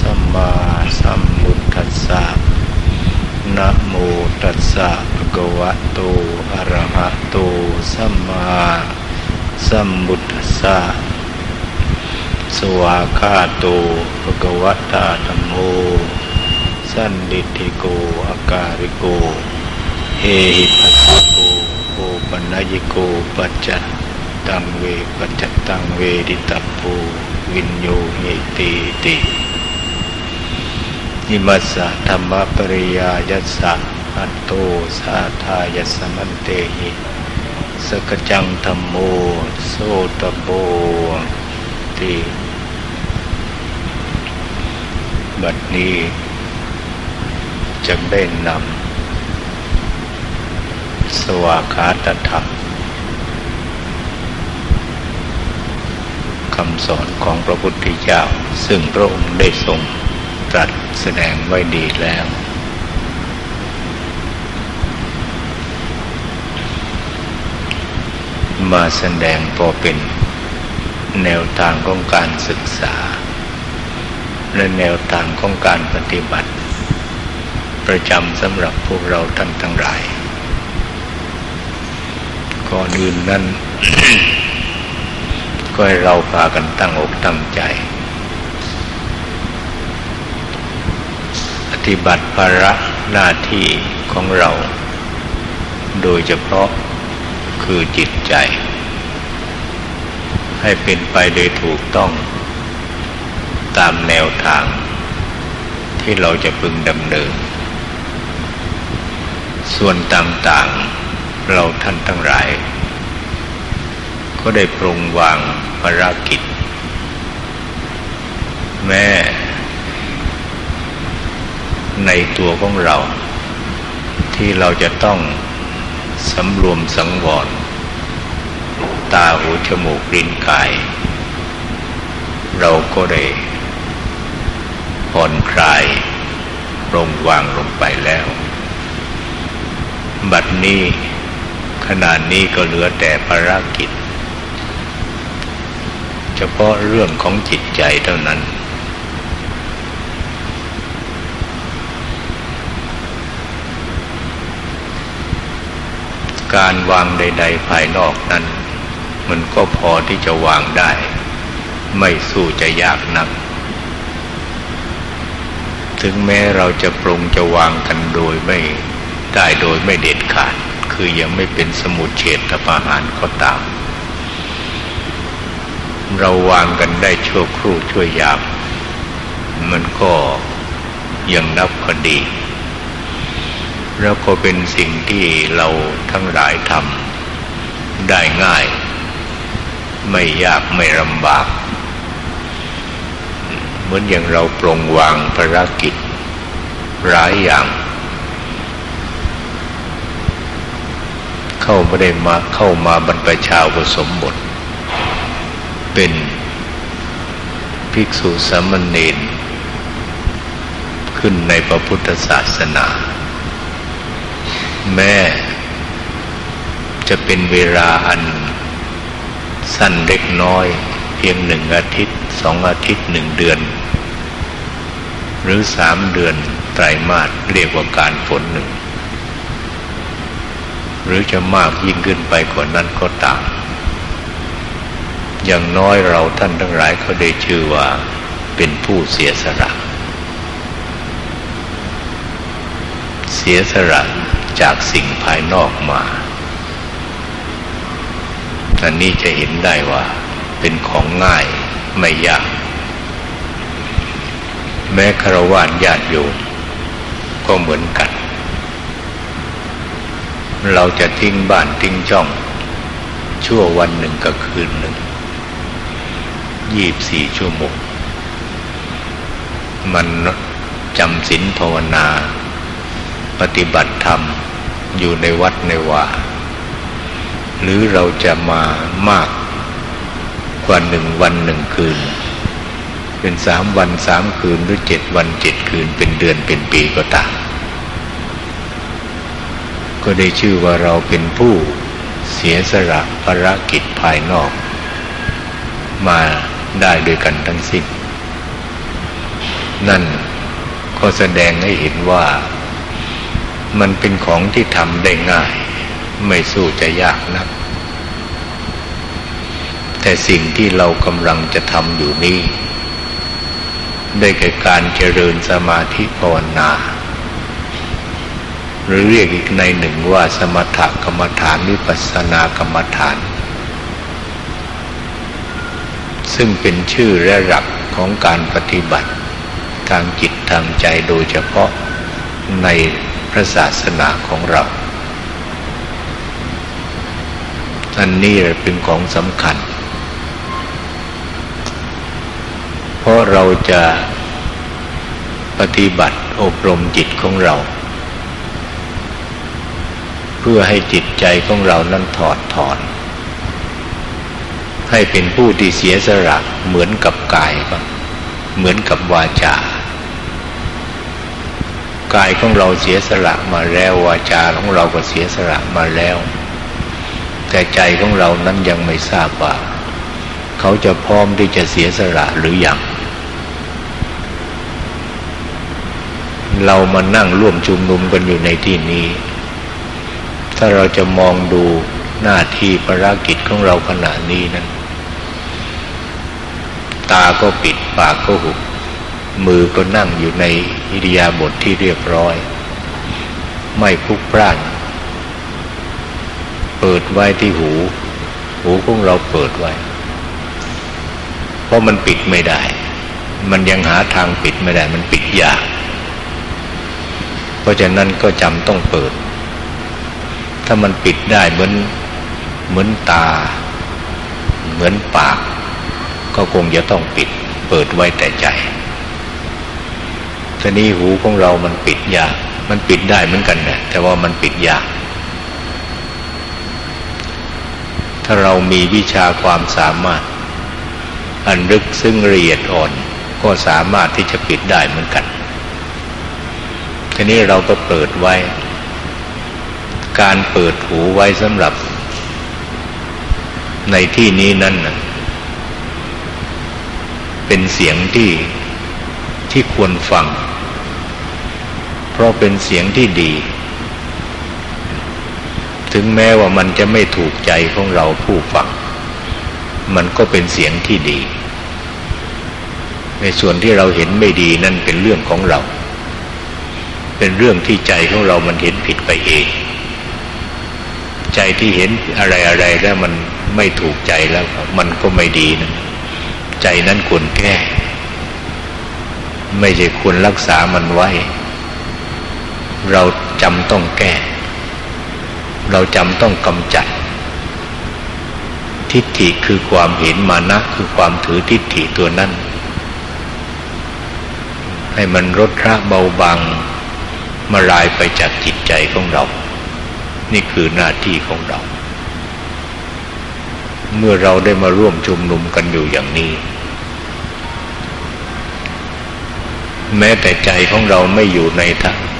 สัมมาสัมพุทธัสสะนะโมตัสสะภะคะวะโตอะระหะโตสัมมาสัมพุทธัสสะสวาคาโตภะคะวะตาธัมโม สันดิติโกอาการิโกเอหิปัสสโกโอปัญญิโกปัจจตังเวปัจจตังเวดิตัพโพวินโยเหติติ อิมัสสะธรรมปริยายัสสะอัตโตสาทายัสมันเตหิสกจังธรรมโมโสตโบติบัดนี้จะได้นำสวาขาตธรรมคำสอนของพระพุทธเจ้า ซึ่งพระองค์ได้ทรงตรัส แสดงไว้ดีแล้ว มาแสดงพอเป็นแนวทางของการศึกษา และแนวทางของการปฏิบัติ ประจำสำหรับพวกเราท่านทั้งหลายก่อนอื่นนั้น ก็ให้เราพากันตั้งอกตั้งใจ ฏิบัติภาระหน้าที่ของเรา โดยเฉพาะคือจิตใจ ให้เป็นไปโดยถูกต้อง ตามแนวทาง ที่เราจะพึงดำเนิน ส่วนต่างๆ เราท่านทั้งหลาย ก็ได้ปรุงวางภารกิจ แม้ ในตัวของเรา ที่เราจะต้องสำรวมสังวร ตาหูจมูกลิ้นกาย เราก็ได้ผ่อนคลายลงวางลงไปแล้ว บัดนี้ขนาดนี้ก็เหลือแต่ภารกิจ เฉพาะเรื่องของจิตใจเท่านั้น การวางใด ๆ ภายนอกนั้น มันก็พอที่จะวางได้ ไม่สู้จะยากนัก ถึงแม้เราจะปรงจะวางกันโดยไม่ได้โดยไม่เด็ดขาด คือยังไม่เป็นสมุดเฉดทปาหารก็ตาม เราวางกันได้ชั่วครู่ชั่วยามมันก็ยังนับพอดี แล้วก็เป็นสิ่งที่เราทั้งหลายทำได้ง่าย ไม่ยากไม่ลำบาก เหมือนอย่างเราปรงวางภารกิจหลายอย่าง เข้าไม่ได้มาเข้ามาบรรพชาอุสมบท เป็นภิกษุสามเณรขึ้นในพระพุทธศาสนา แม้จะเป็นเวลาอัน สั้นเล็กน้อย เพียงหนึ่งอาทิตย์สองอาทิตย์หนึ่งเดือน หรือสามเดือนไตรมาสเรียกว่าการฝนหนึ่ง หรือจะมากยิ่งขึ้นไปกว่านั้นก็ตามอย่างน้อยเราท่านทั้งหลายเขาได้ชื่อว่าเป็นผู้เสียสละ เสียสละ จากสิ่งภายนอกมา อันนี้จะเห็นได้ว่าเป็นของง่ายไม่ยาก แม้คารวะญาติโยมก็เหมือนกัน เราจะทิ้งบ้านทิ้งช่อง ชั่ววันหนึ่งกับคืนหนึ่งยี่บสี่ชั่วโมง มันจำศีลภาวนา ปฏิบัติธรรม อยู่ในวัดในวาหรือเราจะมามากกว่าหนึ่งวันหนึ่งคืน เป็นสามวันสามคืนหรือเจ็ดวันเจ็ดคืนเป็นเดือนเป็นปีก็ตามก็ได้ชื่อว่าเราเป็นผู้เสียสละภารกิจภายนอก มาได้ด้วยกันทั้งสิ้น นั่นก็แสดงให้เห็นว่า มันเป็นของที่ทำได้ง่าย ไม่สู้จะยากนัก แต่สิ่งที่เรากำลังจะทำอยู่นี้ได้แก่การเจริญสมาธิภาวนา หรือเรียกอีกในหนึ่งว่าสมถกรรมฐานวิปัสสนากรรมฐาน ซึ่งเป็นชื่อและหลักของการปฏิบัติ ทางจิตทางใจโดยเฉพาะใน พระศาสนาของเรา อันนี้เป็นของสำคัญ เพราะเราจะปฏิบัติอบรมจิตของเรา เพื่อให้จิตใจของเรานั้นถอดถอน ให้เป็นผู้ที่เสียสละเหมือนกับกายบ้างเหมือนกับวาจา กายของเราเสียสละมาแล้ววาจาของเราก็เสียสละมาแล้ว แต่ใจของเรานั้นยังไม่ทราบว่า เขาจะพร้อมที่จะเสียสละหรืออยังเรามานั่งร่วมชุมนุมกันอยู่ในที่นี้ ถ้าเราจะมองดูหน้าที่ภารกิจของเราขณะนี้นั้น ตาก็ปิดปากก็หุบ มือก็นั่งอยู่ในอิริยาบถทที่เรียบร้อย ไม่พุกพร่าน เปิดไว้ที่หู หูของเราเปิดไว้ เพราะมันปิดไม่ได้ มันยังหาทางปิดไม่ได้ มันปิดยาก เพราะฉะนั้นก็จำต้องเปิด ถ้ามันปิดได้เหมือนเหมือนตา เหมือนปาก ก็คงจะต้องปิด เปิดไว้แต่ใจ ทีนี้หูของเรามันปิดยาก มันปิดได้เหมือนกันนะแต่ว่ามันปิดยาก ถ้าเรามีวิชาความสามารถ อันลึกซึ่งละเอียดอ่อน ก็สามารถที่จะปิดได้เหมือนกัน ทีนี้เราก็เปิดไว้ การเปิดหูไว้สำหรับ ในที่นี้นั่นนะเป็นเสียงที่ที่ควรฟัง ราะเป็นเสียงที่ดี ถึงแม้ว่ามันจะไม่ถูกใจของเราผู้ฟัง มันก็เป็นเสียงที่ดี ในส่วนที่เราเห็นไม่ดีนั่นเป็นเรื่องของเรา เป็นเรื่องที่ใจของเรามันเห็นผิดไปเอง ใจที่เห็นอะไรอะไรแล้วมันไม่ถูกใจแล้ว มันก็ไม่ดีนะใจนั้นควรแก้ ไม่ใช่ควรรักษามันไว้ เราจำต้องแก้ เราจำต้องกำจัด ทิฏฐิคือความเห็นมานะคือความถือทิฏฐิตัวนั้น ให้มันลดระเบาบางมาลายไปจากจิตใจของเรา นี่คือหน้าที่ของเรา เมื่อเราได้มาร่วมชุมนุมกันอยู่อย่างนี้ แม้แต่ใจของเราไม่อยู่ใน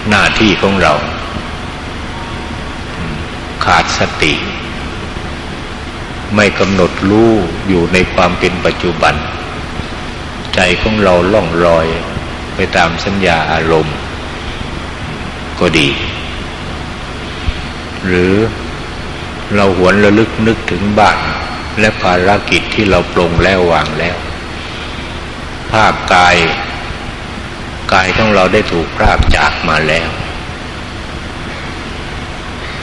หน้าที่ของเรา ขาดสติ ไม่กำหนดรู้อยู่ในความเป็นปัจจุบัน ใจของเราล่องลอยไปตามสัญญาอารมณ์ ก็ดี หรือเราหวนระลึกนึกถึงบ้านและภารกิจที่เราปรงแล้ววางแล้ว ภาพกาย กายของเราได้ถูกพรากจากมาแล้ว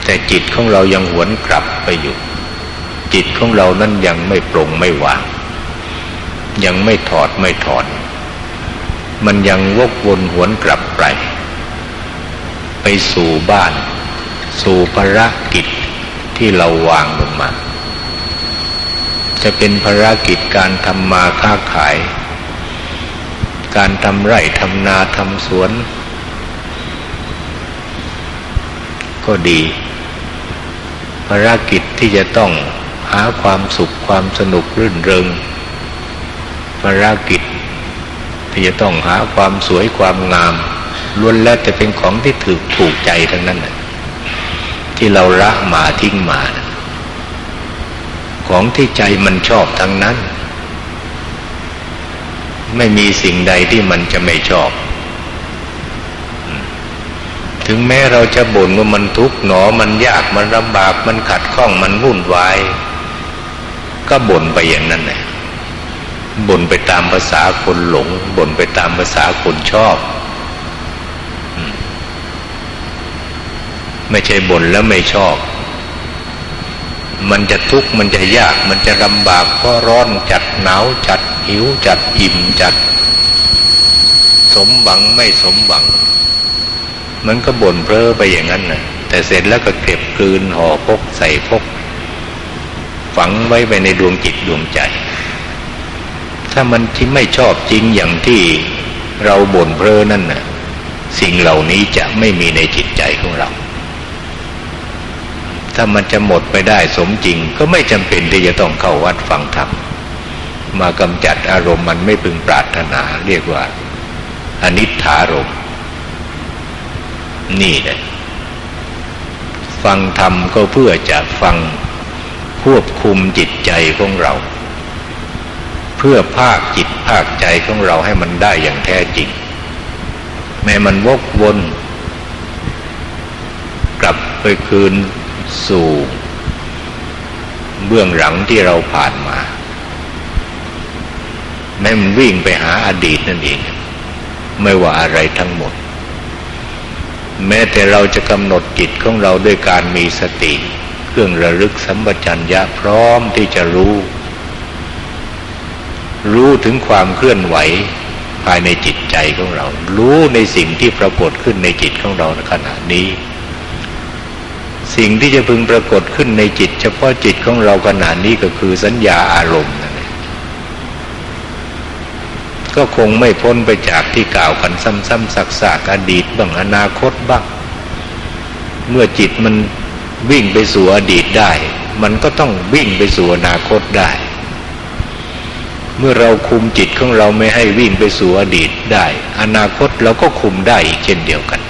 แต่จิตของเรายังหวนกลับไปอยู่ จิตของเรานั้นยังไม่ปรงไม่วาง ยังไม่ถอดไม่ถอน มันยังวกวนหวนกลับไป ไปสู่บ้าน สู่ภารกิจที่เราวางลงมา จะเป็นภารกิจการทำมาค้าขาย การทำไร่ทำนาทำสวน ก็ดีภารกิจที่จะต้องหาความสุขความสนุกรื่นเริงภารกิจที่จะต้องหาความสวยความงามล้วนแล้วจะเป็นของที่ถูกถูกใจทั้งนั้นที่เราละมาทิ้งมา ของที่ใจมันชอบทั้งนั้น ไม่มีสิ่งใดที่มันจะไม่ชอบ ถึงแม้เราจะบ่นว่ามันทุกข์หนอมันยากมันลำบากมันขัดข้องมันวุ่นวาย ก็บ่นไปอย่างนั้นแหละบ่นไปตามภาษาคนหลงบ่นไปตามภาษาคนชอบ ไม่ใช่บ่นแล้วไม่ชอบ มันจะทุกข์มันจะยากมันจะลำบากเพราะร้อนจัดหนาวจัด หิวจัดอิ่มจัด สมหวังไม่สมหวัง มันก็บ่นเพ้อไปอย่างนั้นนะแต่เสร็จแล้วก็เก็บกลืนห่อพกใส่พก ฝังไว้ไปในดวงจิตดวงใจ ถ้ามันที่ไม่ชอบจริงอย่างที่เราบ่นเพ้อนั่นน่ะ สิ่งเหล่านี้จะไม่มีในจิตใจของเราถ้ามันจะหมดไปได้สมจริงก็ไม่จำเป็นที่จะต้องเข้าวัดฟังธรรม มากำจัดอารมณ์มันไม่พึงปรารถนา เรียกว่า อนิถารมนี่แหละฟังธรรมก็เพื่อจะฟังควบคุมจิตใจของเรา เพื่อภาคจิตภาคใจของเราให้มันได้อย่างแท้จริง แม้มันวกวนกลับไปคืนสู่ เบื้องหลังที่เราผ่านมา แม้มันวิ่งไปหาอดีตนั่นเอง ไม่ว่าอะไรทั้งหมด แม้แต่เราจะกำหนดจิตของเราด้วยการมีสติ เครื่องระลึกสัมปชัญญะพร้อมที่จะรู้ รู้ถึงความเคลื่อนไหวภายในจิตใจของเรา รู้ในสิ่งที่ปรากฏขึ้นในจิตของเราในขณะนี้ สิ่งที่จะพึงปรากฏขึ้นในจิต เฉพาะจิตของเราขณะนี้ก็คือสัญญาอารมณ์ ก็คงไม่พ้นไปจากที่กล่าวกันซ้ำๆสักๆอดีตบ้างอนาคตบ้าง เมื่อจิตมันวิ่งไปสู่อดีตได้ มันก็ต้องวิ่งไปสู่อนาคตได้ เมื่อเราคุมจิตของเราไม่ให้วิ่งไปสู่อดีตได้ อนาคตเราก็คุมได้อีกเช่นเดียวกัน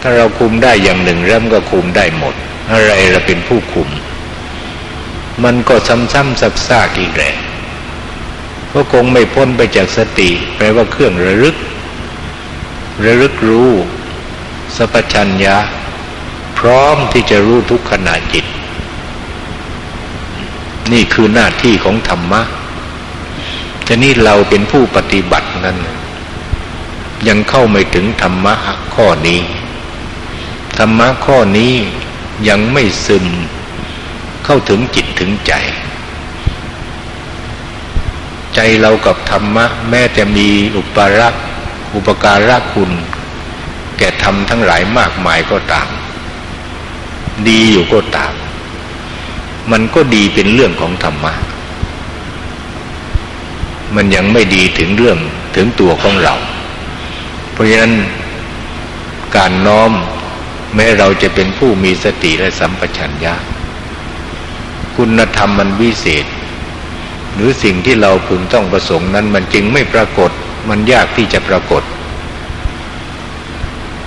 ถ้าเราคุมได้อย่างหนึ่งเริ่มก็คุมได้หมด อะไรเราเป็นผู้คุม มันก็ซ้ำๆซักๆอีกแหละ ก็คงไม่พ้นไปจากสติ แปลว่าเครื่องระลึก ระลึกรู้ สัพชัญญะ พร้อมที่จะรู้ทุกขณะจิต นี่คือหน้าที่ของธรรมะแต่นี่เราเป็นผู้ปฏิบัตินั้น ยังเข้าไม่ถึงธรรมะข้อนี้ ธรรมะข้อนี้ยังไม่ซึมเข้าถึงจิตถึงใจ ใจเรากับธรรมะ แม้จะมีอุปารักอุปการะคุณ แก่ธรรมทั้งหลายมากมายก็ตาม ดีอยู่ก็ตาม มันก็ดีเป็นเรื่องของธรรมะ มันยังไม่ดีถึงเรื่องถึงตัวของเรา เพราะฉะนั้นการน้อมแม้เราจะเป็นผู้มีสติและสัมปชัญญะ คุณธรรมมันวิเศษ หรือสิ่งที่เราพึงต้องประสงค์นั้นมันจึงไม่ปรากฏ มันยากที่จะปรากฏ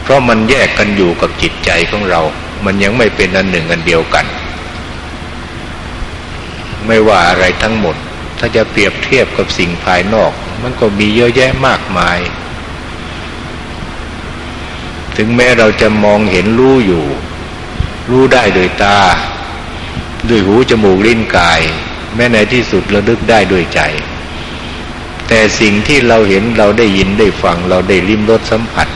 เพราะมันแยกกันอยู่กับจิตใจของเรา มันยังไม่เป็นอันหนึ่งอันเดียวกัน ไม่ว่าอะไรทั้งหมด ถ้าจะเปรียบเทียบกับสิ่งภายนอก มันก็มีเยอะแยะมากมาย ถึงแม้เราจะมองเห็นรู้อยู่ รู้ได้โดยตา ด้วยหูจมูกลิ้นกาย แม้ในที่สุดเราดึกได้ด้วยใจ แต่สิ่งที่เราเห็นเราได้ยินได้ฟังเราได้ลิ้มรสสัมผัส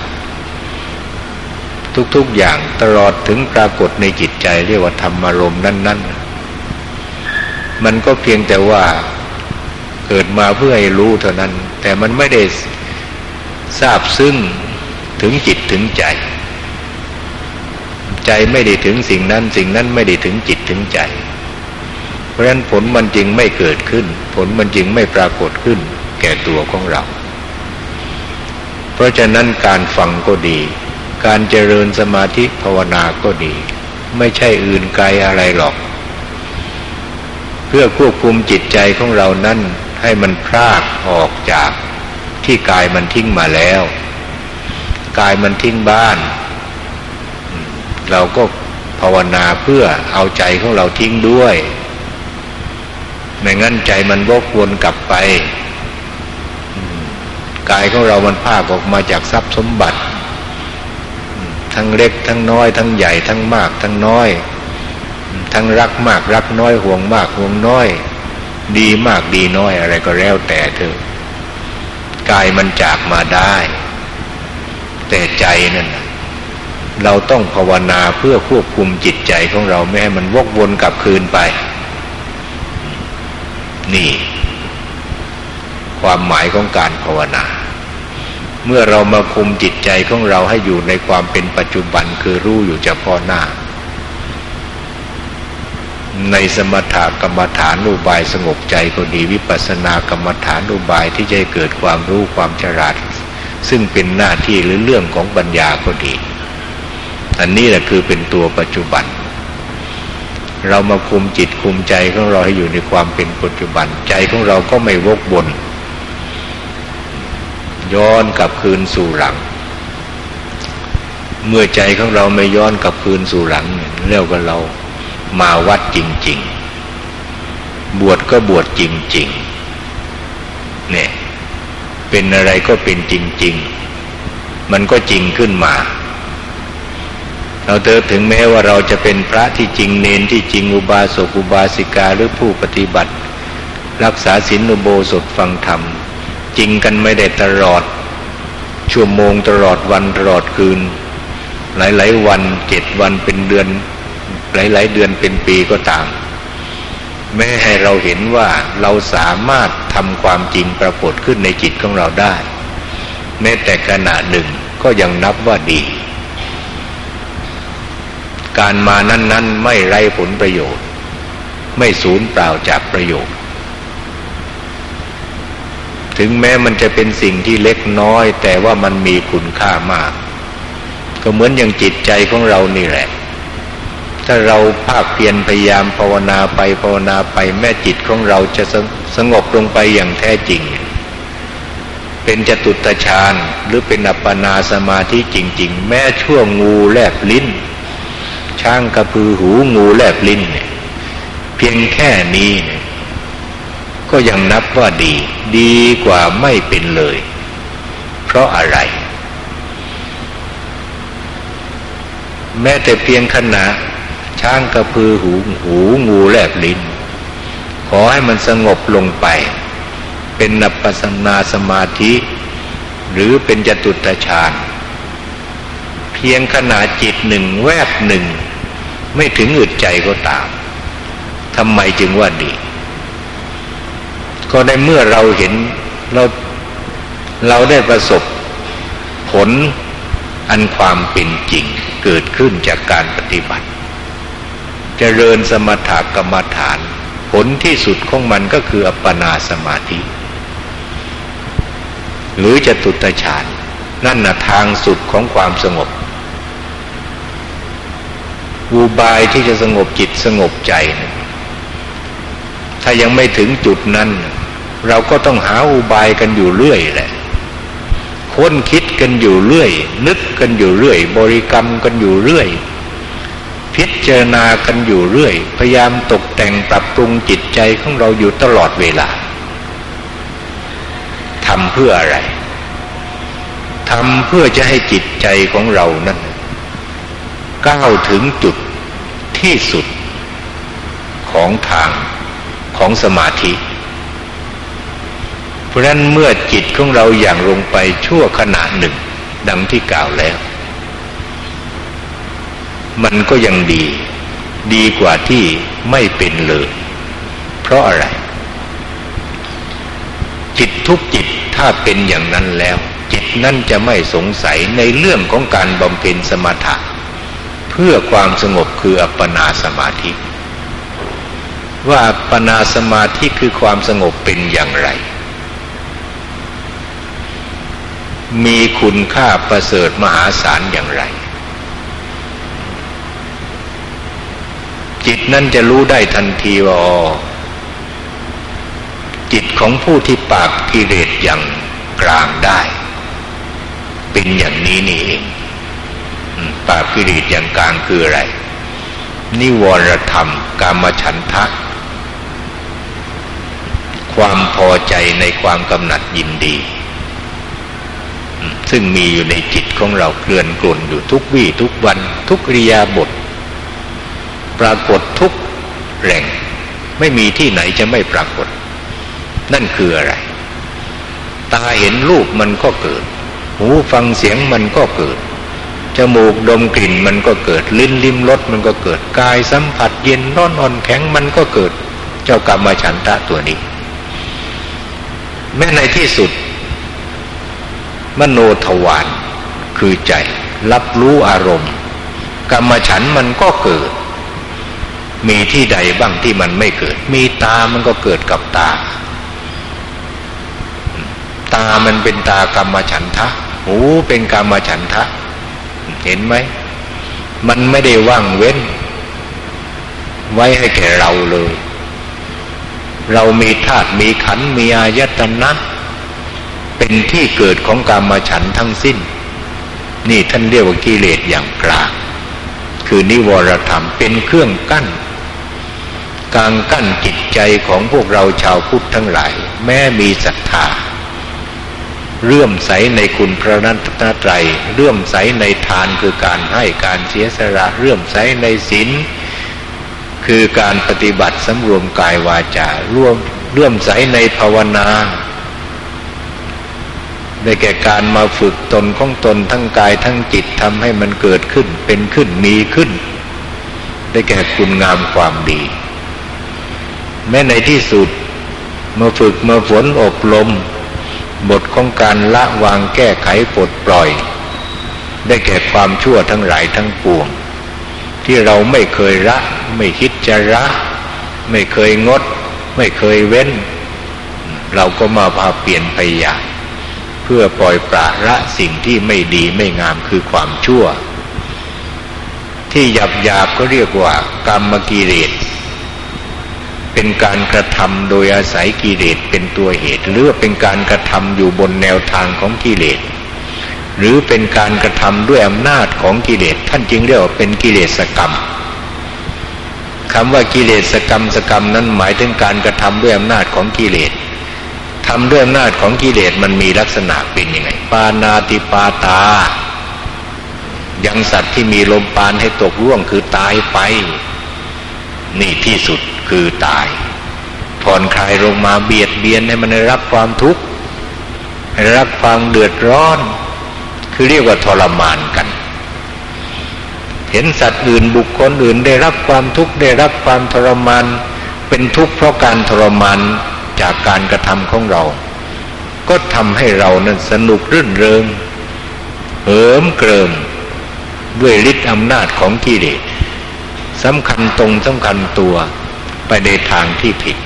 ทุกๆอย่างตลอดถึงปรากฏในจิตใจเรียกว่าธรรมารมณ์นั้น ๆ มันก็เพียงแต่ว่าเกิดมาเพื่อให้รู้เท่านั้น แต่มันไม่ได้ทราบซึ่งถึงจิตถึงใจ ใจไม่ได้ถึงสิ่งนั้น สิ่งนั้นไม่ได้ถึงจิตถึงใจ เพราะฉะนั้นผลมันจึงไม่เกิดขึ้น ผลมันจึงไม่ปรากฏขึ้น แก่ตัวของเรา เพราะฉะนั้นการฟังก็ดี การเจริญสมาธิภาวนาก็ดี ไม่ใช่อื่นไกลอะไรหรอก เพื่อควบคุมจิตใจของเรานั้นให้มันพรากออกจากที่กายมันทิ้งมาแล้ว กายมันทิ้งบ้าน เราก็ภาวนาเพื่อเอาใจของเราทิ้งด้วย ไม่งั้นใจมันวกวนกลับไปกายของเรามันภาคออกมาจากทรัพย์สมบัติ ทั้งเล็กทั้งน้อย ทั้งใหญ่ทั้งมาก ทั้งน้อย ทั้งรักมากรักน้อยห่วงมากห่วงน้อย ดีมากดีน้อยอะไรก็แล้วแต่เถอะกายมันจากมาได้ แต่ใจนั่นเราต้องภาวนาเพื่อควบคุมจิตใจของเราไม่ให้มันวกวนกลับคืนไป นี่ ความหมายของการภาวนา เมื่อเรามาคุมจิตใจของเราให้อยู่ในความเป็นปัจจุบันคือรู้อยู่เฉพาะหน้า ในสมถกรรมฐานอุบายสงบใจก็ดีวิปัสสนากรรมฐานอุบายที่จะเกิดความรู้ความฉลาด ซึ่งเป็นหน้าที่หรือเรื่องของปัญญาก็ดี อันนี้แหละคือเป็นตัวปัจจุบัน เรามาคุมจิตคุมใจของเราให้อยู่ในความเป็นปัจจุบันใจของเราก็ไม่วกวนย้อนกลับคืนสู่หลัง เมื่อใจของเราไม่ย้อนกลับคืนสู่หลังเรียกว่าเรามาวัดจริง ๆ บวชก็บวชจริง ๆ เนี่ย เป็นอะไรก็เป็นจริง ๆ มันก็จริงขึ้นมา เราเติถึงแม้ว่าเราจะเป็นพระที่จริงเนนที่จริงอุบาสกอุบาสิกาหรือผู้ปฏิบัติ รักษาศีลอุโบสถฟังธรรม จริงกันไม่ได้ตลอด ชั่วโมงตลอดวันตลอดคืน หลายๆวันเจ็ดวันเป็นเดือน หลายๆเดือนเป็นปีก็ตาม แม้ให้เราเห็นว่าเราสามารถทำความจริงปรากฏขึ้นในจิตของเราได้ แม้แต่ขณะหนึ่งก็ยังนับว่าดี การมานั้น ๆ ไม่ไร้ผลประโยชน์ ไม่สูญเปล่าจากประโยชน์ ถึงแม้มันจะเป็นสิ่งที่เล็กน้อย แต่ว่ามันมีคุณค่ามาก ก็เหมือนอย่างจิตใจของเรานี่แหละ ถ้าเราภาคเพียรพยายามภาวนาไปภาวนาไปแม่จิตของเราจะสงบลงไปอย่างแท้จริง เป็นจตุตฌานหรือเป็นอัปปนาสมาธิจริง ๆ แม้ชั่วงูแลบลิ้น ช้างกระพือหูงูแลบลิ้นเนี่ยเพียงแค่นี้เนี่ยก็ยังนับว่าดี ดีกว่าไม่เป็นเลย เพราะอะไร แม้แต่เพียงขณะช้างกระพือหูหูงูแลบลิ้น ขอให้มันสงบลงไป เป็นนับปัสนาสมาธิ หรือเป็นจตุตฌานเพียงขณะจิตหนึ่งแวบหนึ่ง ไม่ถึงอึดใจก็ตามทำไมจึงว่าดี ก็ในเมื่อเราเห็นเราเราได้ประสบผลอันความเป็นจริงเกิดขึ้นจากการปฏิบัติจเจริญสมถกรรมฐาน ผลที่สุดของมันก็คืออัปปนาสมาธิ หรือจะตุตฌานนั่นนะทางสุดของความสงบ อุบายที่จะสงบจิตสงบใจนะถ้ายังไม่ถึงจุดนั้น เราก็ต้องหาอุบายกันอยู่เรื่อยแหละค้นคิดกันอยู่เรื่อย นึกกันอยู่เรื่อย บริกรรมกันอยู่เรื่อย พิจารณากันอยู่เรื่อย พยายามตกแต่งปรับปรุงจิตใจของเราอยู่ตลอดเวลาทำเพื่ออะไรทำเพื่อจะให้จิตใจของเรานั้น ก้าวถึงจุดที่สุดของทางของสมาธิ เพราะนั้นเมื่อจิตของเราอย่างลงไปชั่วขณะหนึ่ง ดังที่กล่าวแล้ว มันก็ยังดี ดีกว่าที่ไม่เป็นเลย เพราะอะไร จิตทุกจิตถ้าเป็นอย่างนั้นแล้ว จิตนั่นจะไม่สงสัยในเรื่องของการบำเพ็ญสมถะ เพื่อความสงบคืออัปปนาสมาธิ ว่าอัปปนาสมาธิคือความสงบเป็นอย่างไร มีคุณค่าประเสริฐมหาศาลอย่างไร จิตนั่นจะรู้ได้ทันทีว่าจิตของผู้ที่ปากกิเลสอย่างกลางได้ เป็นอย่างนี้นี่เอง ปาปิริตอย่างกลางคืออะไร นิวรธรรม กามฉันทะ ความพอใจในความกำหนัดยินดี ซึ่งมีอยู่ในจิตของเราเกลื่อนกลนอยู่ทุกวี่ทุกวัน ทุกริยาบท ปรากฏทุกแหล่งไม่มีที่ไหนจะไม่ปรากฏ นั่นคืออะไร ตาเห็นรูปมันก็เกิด หูฟังเสียงมันก็เกิด จมูกดมกลิ่นมันก็เกิดลิ้นลิ้มรสมันก็เกิดกายสัมผัสเย็นร้อนอ่อนแข็งมันก็เกิดเจ้ากรรมฉันทะตัวนี้ แม้ในที่สุด มโนทวารคือใจ รับรู้อารมณ์ กรรมฉันมันก็เกิด มีที่ใดบ้างที่มันไม่เกิด มีตามันก็เกิดกับตา ตามันเป็นตากรรมฉันทะหูเป็นกรรมฉันทะ เห็นไหม มันไม่ได้ว่างเว้น ไว้ให้แก่เราเลย เรามีธาตุมีขันมีอายตนะเป็นที่เกิดของกรรมฉันทั้งสิ้น นี่ท่านเรียกว่ากิเลสอย่างกลาง คือนิวรธรรมเป็นเครื่องกั้นกางกั้นจิตใจของพวกเราชาวพุทธทั้งหลาย แม้มีศรัทธา เรื่อมใสในคุณพระนัตตรเรื่อมใสในทานคือการให้การเสียสละเรื่อมใสในศีลคือการปฏิบัติสำรวมกายวาจาร่วมเลื่อมใสในภาวนาได้แก่การมาฝึกตนของตนทั้งกายทั้งจิตทำให้มันเกิดขึ้นเป็นขึ้นมีขึ้น ได้แก่คุณงามความดี แม้ในที่สุดมาฝึกมาฝนอบรม บทของการละวางแก้ไขปลดปล่อย ได้แก่ความชั่วทั้งหลายทั้งปวง ที่เราไม่เคยละไม่คิดจะละไม่เคยงด ไม่เคยเว้น เราก็มาพาเปลี่ยนไปอย่างเพื่อปล่อยปละละสิ่งที่ไม่ดีไม่งามคือความชั่ว ที่หยาบหยาบก็เรียกว่ากรรมกิเลส เป็นการกระทำโดยอาศัยกิเลสเป็นตัวเหตุ หรือเป็นการกระทำอยู่บนแนวทางของกิเลส หรือเป็นการกระทำด้วยอำนาจของกิเลสท่านจึงเรียกว่าเป็นกิเลสกรรมคำว่ากิเลสกรรมสกรรมนั้นหมายถึงการกระทำด้วยอำนาจของกิเลสทำด้วยอำนาจของกิเลสมันมีลักษณะเป็นยังไง ปานาติปาตา ยังสัตว์ที่มีลมปานให้ตกร่วงคือตายไป นี่ที่สุดคือตาย ผ่อนคลายลงมาเบียดเบียนให้มันได้รับความทุกข์ให้รับความเดือดร้อน คือเรียกว่าทรมานกัน เห็นสัตว์อื่นบุคคลอื่นได้รับความทุกข์ได้รับความทรมาน เป็นทุกข์เพราะการทรมานจากการกระทำของเรา ก็ทำให้เรานั้นสนุกรื่นเริงเหิมเกริมด้วยฤทธิ์อำนาจของกิเลส สำคัญตรงสำคัญตัวไปในทางที่ผิด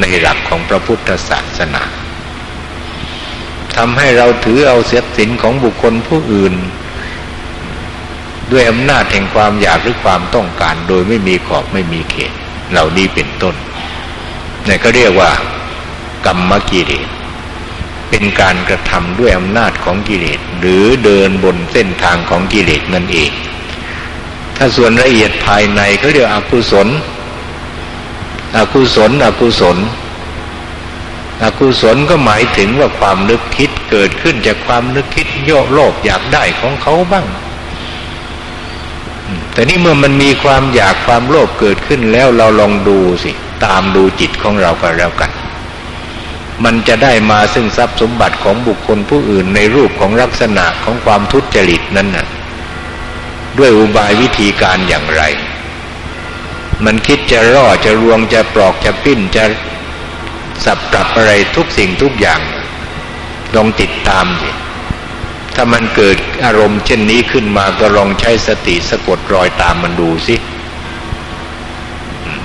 ในหลักของพระพุทธศาสนาทำให้เราถือเอาเสียสินของบุคคลผู้อื่น ด้วยอำนาจแห่งความอยากหรือความต้องการ โดยไม่มีขอบไม่มีเขต เหล่านี้เป็นต้นนี่ก็เรียกว่ากรรมกิเลสเป็นการกระทำด้วยอำนาจของกิเลสหรือเดินบนเส้นทางของกิเลสนั่นเอง ถ้าส่วนละเอียดภายในเขาเรียกอกุศล อกุศล อกุศล อกุศลก็หมายถึงว่าความนึกคิดเกิดขึ้นจากความนึกคิดโยโลภอยากได้ของเขาบ้าง แต่นี่เมื่อมันมีความอยากความโลภเกิดขึ้นแล้วเราลองดูสิ ตามดูจิตของเราก็แล้วกัน มันจะได้มาซึ่งทรัพย์สมบัติของบุคคลผู้อื่นในรูปของลักษณะของความทุจริตนั้นน่ะ ด้วยอุบายวิธีการอย่างไร มันคิดจะร่อจะรวงจะปลอกจะปิ้นจะสับปรับอะไรทุกสิ่งทุกอย่างลองติดตามสิถ้ามันเกิดอารมณ์เช่นนี้ขึ้นมาก็ลองใช้สติสะกดรอยตามมันดูสิ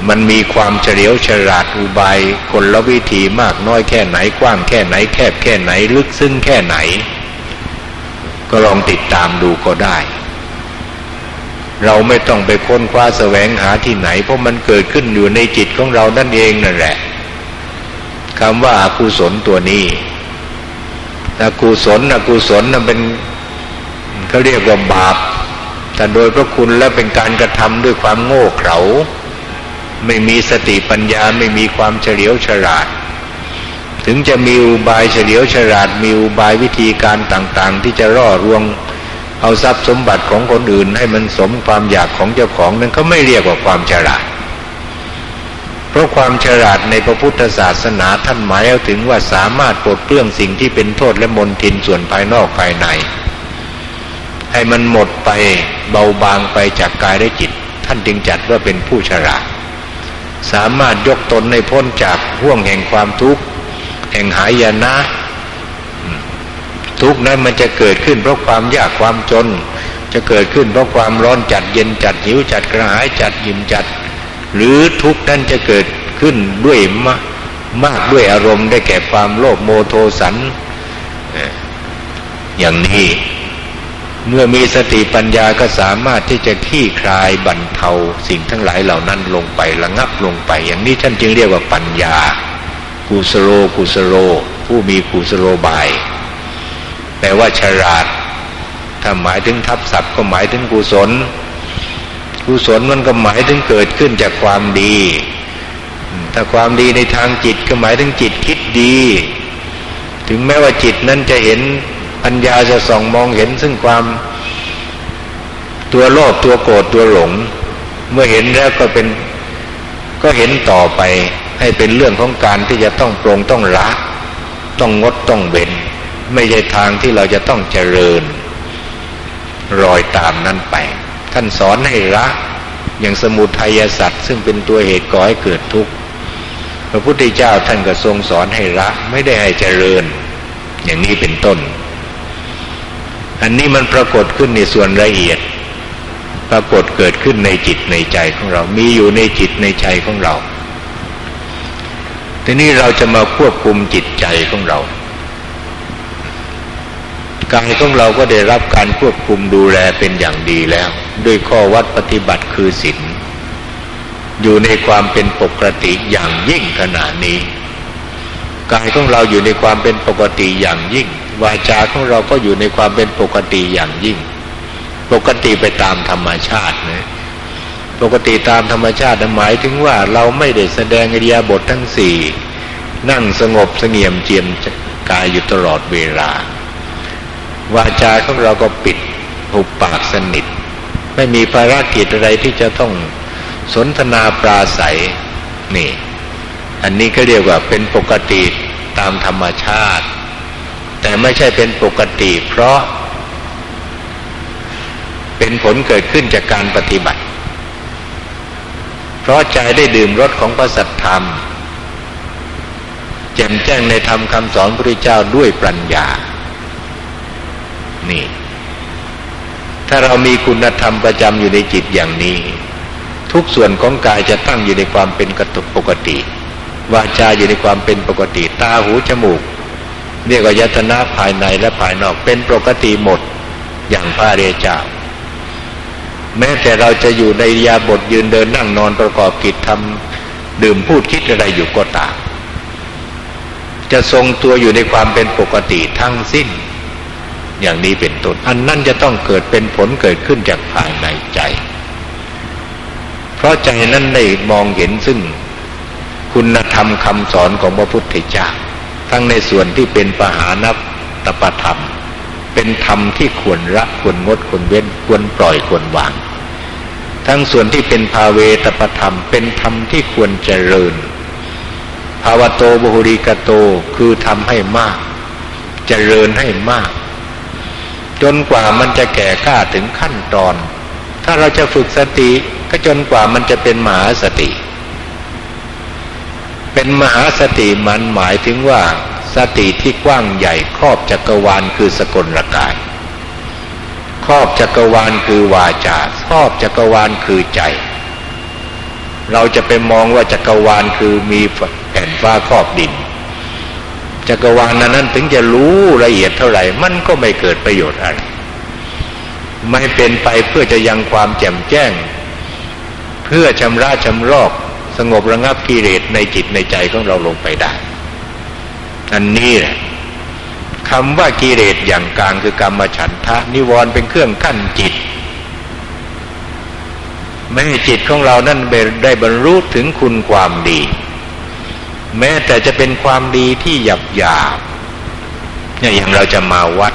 มันมีความเฉลียวฉลาดอุบายคนละวิธีมากน้อยแค่ไหนกว้างแค่ไหน แคบแค่ไหนลึกซึ้งแค่ไหน ก็ลองติดตามดูก็ได้ เราไม่ต้องไปค้นคว้าแสวงหาที่ไหน เพราะมันเกิดขึ้นอยู่ในจิตของเรานั่นเองนั่นแหละคำว่าอากุศลตัวนี้อกุศลอกุศลนั้นเป็นเขาเรียกว่าบาป แต่โดยพระคุณและเป็นการกระทำด้วยความโง่เขลาไม่มีสติปัญญาไม่มีความเฉลียวฉลาด ถึงจะมีอุบายเฉลียวฉลาด มีอุบายวิธีการต่างๆ ที่จะร่อรวง เอาทรัพย์สมบัติของคนอื่น ให้มันสมความอยากของเจ้าของนั้นเขาไม่เรียกว่าความฉลาด เพราะความฉลาดในพระพุทธศาสนาท่านหมายเอาถึงว่าสามารถปลดเปลื้องสิ่งที่เป็นโทษและมนทินส่วนภายนอกภายใน ให้มันหมดไปเบาบางไปจากกายและจิต ท่านจึงจัดว่าเป็นผู้ฉลาด สามารถยกตนในพ้นจากห่วงแห่งความทุกข์แห่งหายนะ ทุกนั้นมันจะเกิดขึ้นเพราะความยากความจน จะเกิดขึ้นเพราะความร้อนจัดเย็นจัดหิวจัดกระหายจัดหิมจัด หรือทุกนั้นจะเกิดขึ้นด้วยมามากด้วยอารมณ์ได้แก่ความโลภโมโทสันอย่างนี้เมื่อมีสติปัญญาก็สามารถที่จะขี้คลายบั่นเทาสิ่งทั้งหลายเหล่านั้นลงไประงับลงไป อย่างนี้ท่านจึงเรียกว่าปัญญา กุสโลกุสโลผู้มีกุสโลบาย แปลว่าฉลาด ถ้าหมายถึงทับศัพท์ก็หมายถึงกุศล กุศลมันก็หมายถึงเกิดขึ้นจากความดี ถ้าความดีในทางจิตก็หมายถึงจิตคิดดี ถึงแม้ว่าจิตนั้นจะเห็นปัญญาจะส่องมองเห็นซึ่งความตัวโลภตัวโกรธตัวหลง เมื่อเห็นแล้วก็เป็นก็เห็นต่อไปให้เป็นเรื่องของการที่จะต้องปรงต้องละ ต้องงดต้องเว้น ไม่ใช่ทางที่เราจะต้องเจริญ รอยตามนั้นไป ท่านสอนให้ละอย่างสมุทัยสัตว์ซึ่งเป็นตัวเหตุก่อให้เกิดทุกข์พระพุทธเจ้าท่านก็ทรงสอนให้ละไม่ได้ให้เจริญ อย่างนี้เป็นต้น อันนี้มันปรากฏขึ้นในส่วนละเอียด ปรากฏเกิดขึ้นในจิตในใจของเรา มีอยู่ในจิตในใจของเราทีนี้เราจะมาควบคุมจิตใจของเรา กายของเราก็ได้รับการควบคุมดูแลเป็นอย่างดีแล้ว ด้วยข้อวัดปฏิบัติคือศีลอยู่ในความเป็นปกติอย่างยิ่งขณะนี้ กายของเราอยู่ในความเป็นปกติอย่างยิ่ง วาจาของเราก็อยู่ในความเป็นปกติอย่างยิ่ง ปกติไปตามธรรมชาตินะปกติตามธรรมชาติหมายถึงว่าเราไม่ได้แสดงอริยบททั้งสี่นั่งสงบเสงี่ยมเจียมกายอยู่ตลอดเวลา วาจาของเราก็ปิดหุบปากสนิท ไม่มีภารกิจอะไรที่จะต้องสนทนาปราศัยนี่ อันนี้ก็เรียกว่าเป็นปกติตามธรรมชาติ แต่ไม่ใช่เป็นปกติ เพราะ เป็นผลเกิดขึ้นจากการปฏิบัติ เพราะใจได้ดื่มรสของพระสัทธรรมแจ่มแจ้งในธรรมคำสอนพระพุทธเจ้าด้วยปัญญา นี่ ถ้าเรามีคุณธรรมประจำอยู่ในจิตอย่างนี้ ทุกส่วนของกายจะตั้งอยู่ในความเป็นกตุปกติ วาจาอยู่ในความเป็นปกติ ตาหูจมูกเรียกว่ายตนาภายในและภายนอกเป็นปกติหมดอย่างพระเรเจ้าแม้แต่เราจะอยู่ในยาบทยืนเดินนั่งนอนประกอบกิจทำดื่มพูดคิดอะไรอยู่ก็ตามจะทรงตัวอยู่ในความเป็นปกติทั้งสิ้น อย่างนี้เป็นต้นอันนั้นจะต้องเกิดเป็นผลเกิดขึ้นจากภายในใจ เพราะใจนั้นได้มองเห็นซึ่งคุณธรรมคำสอนของพระพุทธเจ้าทั้งในส่วนที่เป็นปหานับตปธรรม เป็นธรรมที่ควรละควรงดควรเว้นควรปล่อยควรวาง ทั้งส่วนที่เป็นภาเวตปธรรม เป็นธรรมที่ควรเจริญ ภาวโตบุหริกโตคือทำให้มาก เจริญให้มาก จนกว่ามันจะแก่กล้าถึงขั้นตอน ถ้าเราจะฝึกสติก็จนกว่ามันจะเป็นมหาสติ เป็นมหาสติมันหมายถึงว่า สติที่กว้างใหญ่ครอบจักรวาลคือสกลกาย ครอบจักรวาลคือวาจาครอบจักรวาลคือใจ เราจะไปมองว่าจักรวาลคือมีแผ่นฟ้าครอบดิน จักรวาลนั้นนั้น ถึงจะรู้ละเอียดเท่าไหร่ มันก็ไม่เกิดประโยชน์อะไรไม่เป็นไปเพื่อจะยังความแจ่มแจ้ง เพื่อชำระชำรอกสงบระงับกิเลสในจิตในใจของเราลงไปได้อันนี้แหละคำว่ากิเลสอย่างกลางคือกรรมฉันทะ นิวรณ์เป็นเครื่องกั้นจิต ไม่ให้จิตของเรานั่นได้บรรลุถึงคุณความดี แม้แต่จะเป็นความดีที่หยาบหยาบเนี่ยอย่างเราจะมาวัด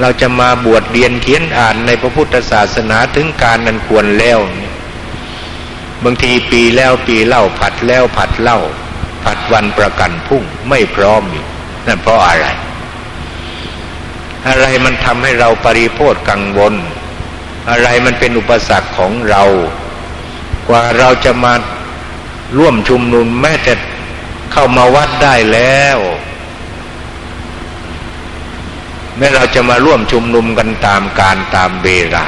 เราจะมาบวชเรียนเขียนอ่านในพระพุทธศาสนาถึงการนั้นควรแล้วบางทีปีแล้วปีเล่าผัดแล้วผัดเล่า ผัดวันประกันพุ่งไม่พร้อมอยู่นั่นเพราะอะไร อะไรมันทำให้เราปริโพธกังวล อะไรมันเป็นอุปสรรคของเรา กว่าเราจะมาร่วมชุมนุมแม้แต่ เข้ามาวัดได้แล้ว แม้เราจะมาร่วมชุมนุมกันตามการตามเวลา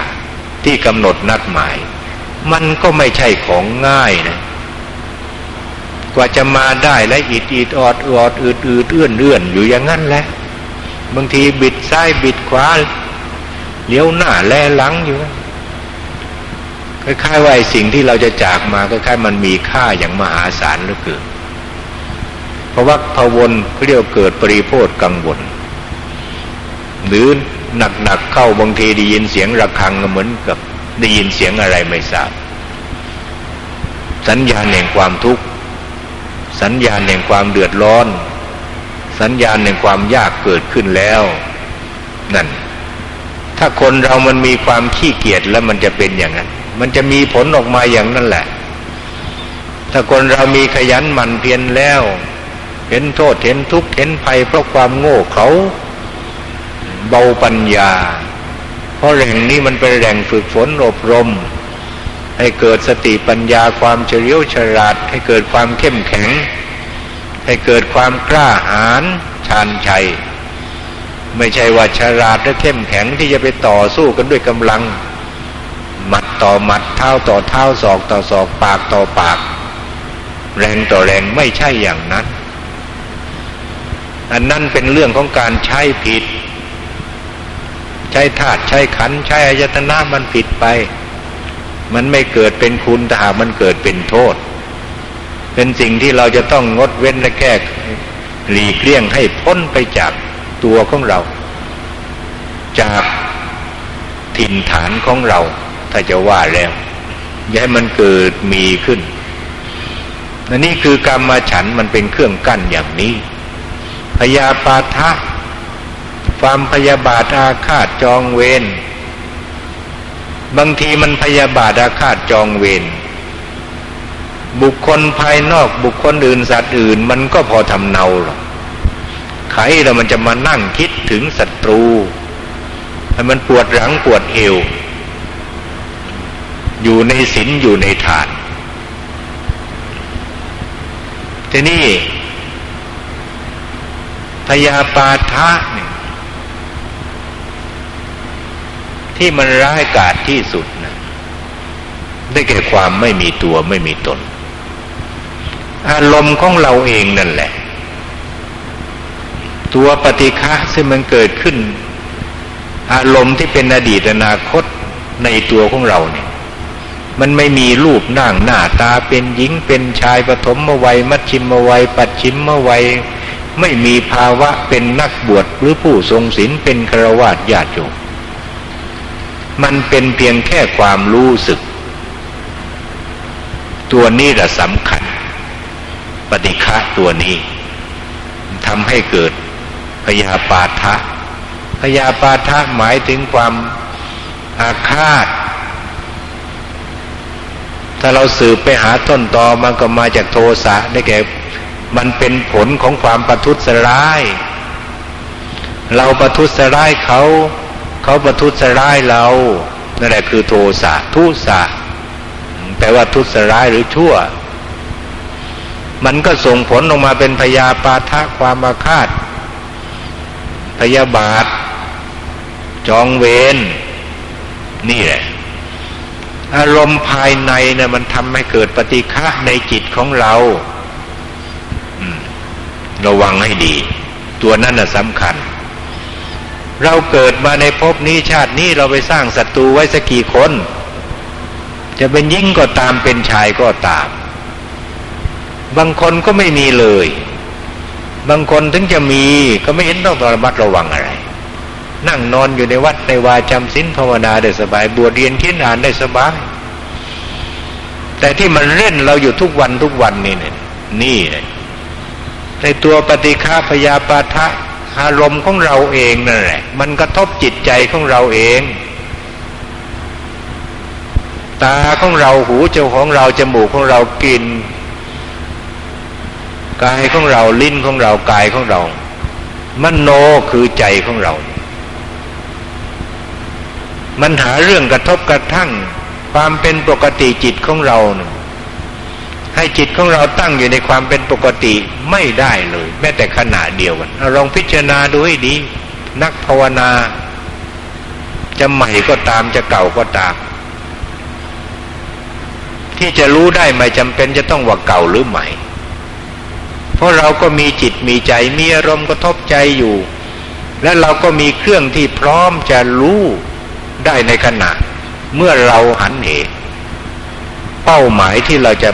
ที่กำหนดนัดหมาย มันก็ไม่ใช่ของง่ายนะ กว่าจะมาได้และอิดอิดออดออดอืดอืดเอื้อนเอื้อนอยู่อย่างนั้นแหละ บางทีบิดซ้ายบิดขวาเลี้ยวหน้าแลหลังอยู่คล้ายๆว่าสิ่งที่เราจะจากมาคล้ายๆมันมีค่าอย่างมหาศาลเหลือเกินเพรา ว่าพวนเรียกเกิดปริโพธกังวล หรือหนักๆเข้าบางทีได้ยินเสียงระฆังเหมือนกับได้ยินเสียงอะไรไม่ทราบ สัญญาณแห่งความทุกข์ สัญญาณแห่งความเดือดร้อน สัญญาณแห่งความยากเกิดขึ้นแล้ว นั่น ถ้าคนเรามันมีความขี้เกียจแล้วมันจะเป็นอย่างนั้น มันจะมีผลออกมาอย่างนั้นแหละ ถ้าคนเรามีขยันหมั่นเพียรแล้ว เห็นโทษเห็นทุกข์เห็นภัยเพราะความโง่เขาเบาปัญญา เพราะแหล่งนี้มันเป็นแหล่งฝึกฝนอบรม ให้เกิดสติปัญญาความเฉลียวฉลาด ให้เกิดความเข้มแข็ง ให้เกิดความกล้าหาญชาญชัย ไม่ใช่ว่าฉลาดและเข้มแข็งที่จะไปต่อสู้กันด้วยกำลัง หมัดต่อหมัดเท้าต่อเท้าศอกต่อศอกปากต่อปาก แรงต่อแรงไม่ใช่อย่างนั้น อันนั้นเป็นเรื่องของการใช้ผิด ใช้ธาตุใช้ขันใช้อายตนะมันผิดไป มันไม่เกิดเป็นคุณแต่หามันเกิดเป็นโทษ เป็นสิ่งที่เราจะต้องงดเว้นและแก้หลีกเลี่ยงให้พ้นไปจากตัวของเรา จากถิ่นฐานของเรา ถ้าจะว่าแล้วอย่าให้มันเกิดมีขึ้นนนี่คือกรรมฉันมันเป็นเครื่องกั้นอย่างนี้ พยาปาทะ ความพยาบาทอาฆาตจองเวรบางทีมันพยาบาทอาฆาตจองเวรบุคคลภายนอกบุคคลอื่นสัตว์อื่น มันก็พอทำเนาหรอกใครแล้วมันจะมานั่งคิดถึงศัตรูให้มันปวดหลังปวดเอว อยู่ในศีลอยู่ในฐานทีนี้ พยาปาทะเนี่ยที่มันร้ายกาจที่สุดนะได้แก่ความไม่มีตัวไม่มีตน อารมณ์ของเราเองนั่นแหละ ตัวปฏิฆะซึ่งมันเกิดขึ้น อารมณ์ที่เป็นอดีตอนาคตในตัวของเราเนี่ย มันไม่มีรูปนั่งหน้าตาเป็นหญิงเป็นชายปฐมมวัย มัชชิมวัย ปัจฉิมมวัย ไม่มีภาวะเป็นนักบวชหรือผู้ทรงศีลเป็นฆราวาสญาติโยมมันเป็นเพียงแค่ความรู้สึก ตัวนี้แหละสำคัญ ปฏิฆะตัวนี้ทำให้เกิดพยาปาทะพยาปาทะหมายถึงความอาฆาต ถ้าเราสืบไปหาต้นตอมันก็มาจากโทสะได้แก่ มันเป็นผลของความประทุษร้าย เราประทุษร้ายเขา เขาประทุษร้ายเรานั่นแหละคือโทสะทุสะแปลว่าทุสร้ายหรือชั่ว มันก็ส่งผลออกมาเป็นพยาปาทะความอาฆาต พยาบาท จองเวรนี่แหละ อารมณ์ภายในเนะี่ยมันทำให้เกิดปฏิฆะในจิตของเรา ระวังให้ดี ตัวนั้นน่ะสำคัญ เราเกิดมาในภพนี้ชาตินี้เราไปสร้างศัตรูไว้สักกี่คน จะเป็นยิ่งก็ตามเป็นชายก็ตาม บางคนก็ไม่มีเลย บางคนถึงจะมีก็ไม่เห็นต้องระมัดระวังอะไร นั่งนอนอยู่ในวัดในวาจำศีลภาวนาได้สบายบวชเรียนเขียนอ่านได้สบายแต่ที่มันเล่นเราอยู่ทุกวันทุกวันนี่เนี่ยนี่ ในตัวปฏิฆาพยาปาทะอารมณ์ของเราเองนั่นแหละ มันกระทบจิตใจของเราเอง ตาของเราหูเจ้าของเราจมูกของเรากินกายของเราลิ้นของเรากายของเรา มนโนคือใจของเรา มันหาเรื่องกระทบกระทั่งความเป็นปกติจิตของเรานะ ให้จิตของเราตั้งอยู่ในความเป็นปกติไม่ได้เลย แม้แต่ขณะเดียวกันลองพิจารณาดูให้ดี นักภาวนา จะใหม่ก็ตามจะเก่าก็ตาม ที่จะรู้ได้ไม่จำเป็นจะต้องว่าเก่าหรือใหม่ เพราะเราก็มีจิตมีใจมีอารมณ์กระทบใจอยู่ และเราก็มีเครื่องที่พร้อมจะรู้ได้ในขณะ เมื่อเราหันเหเป้าหมายที่เราจะ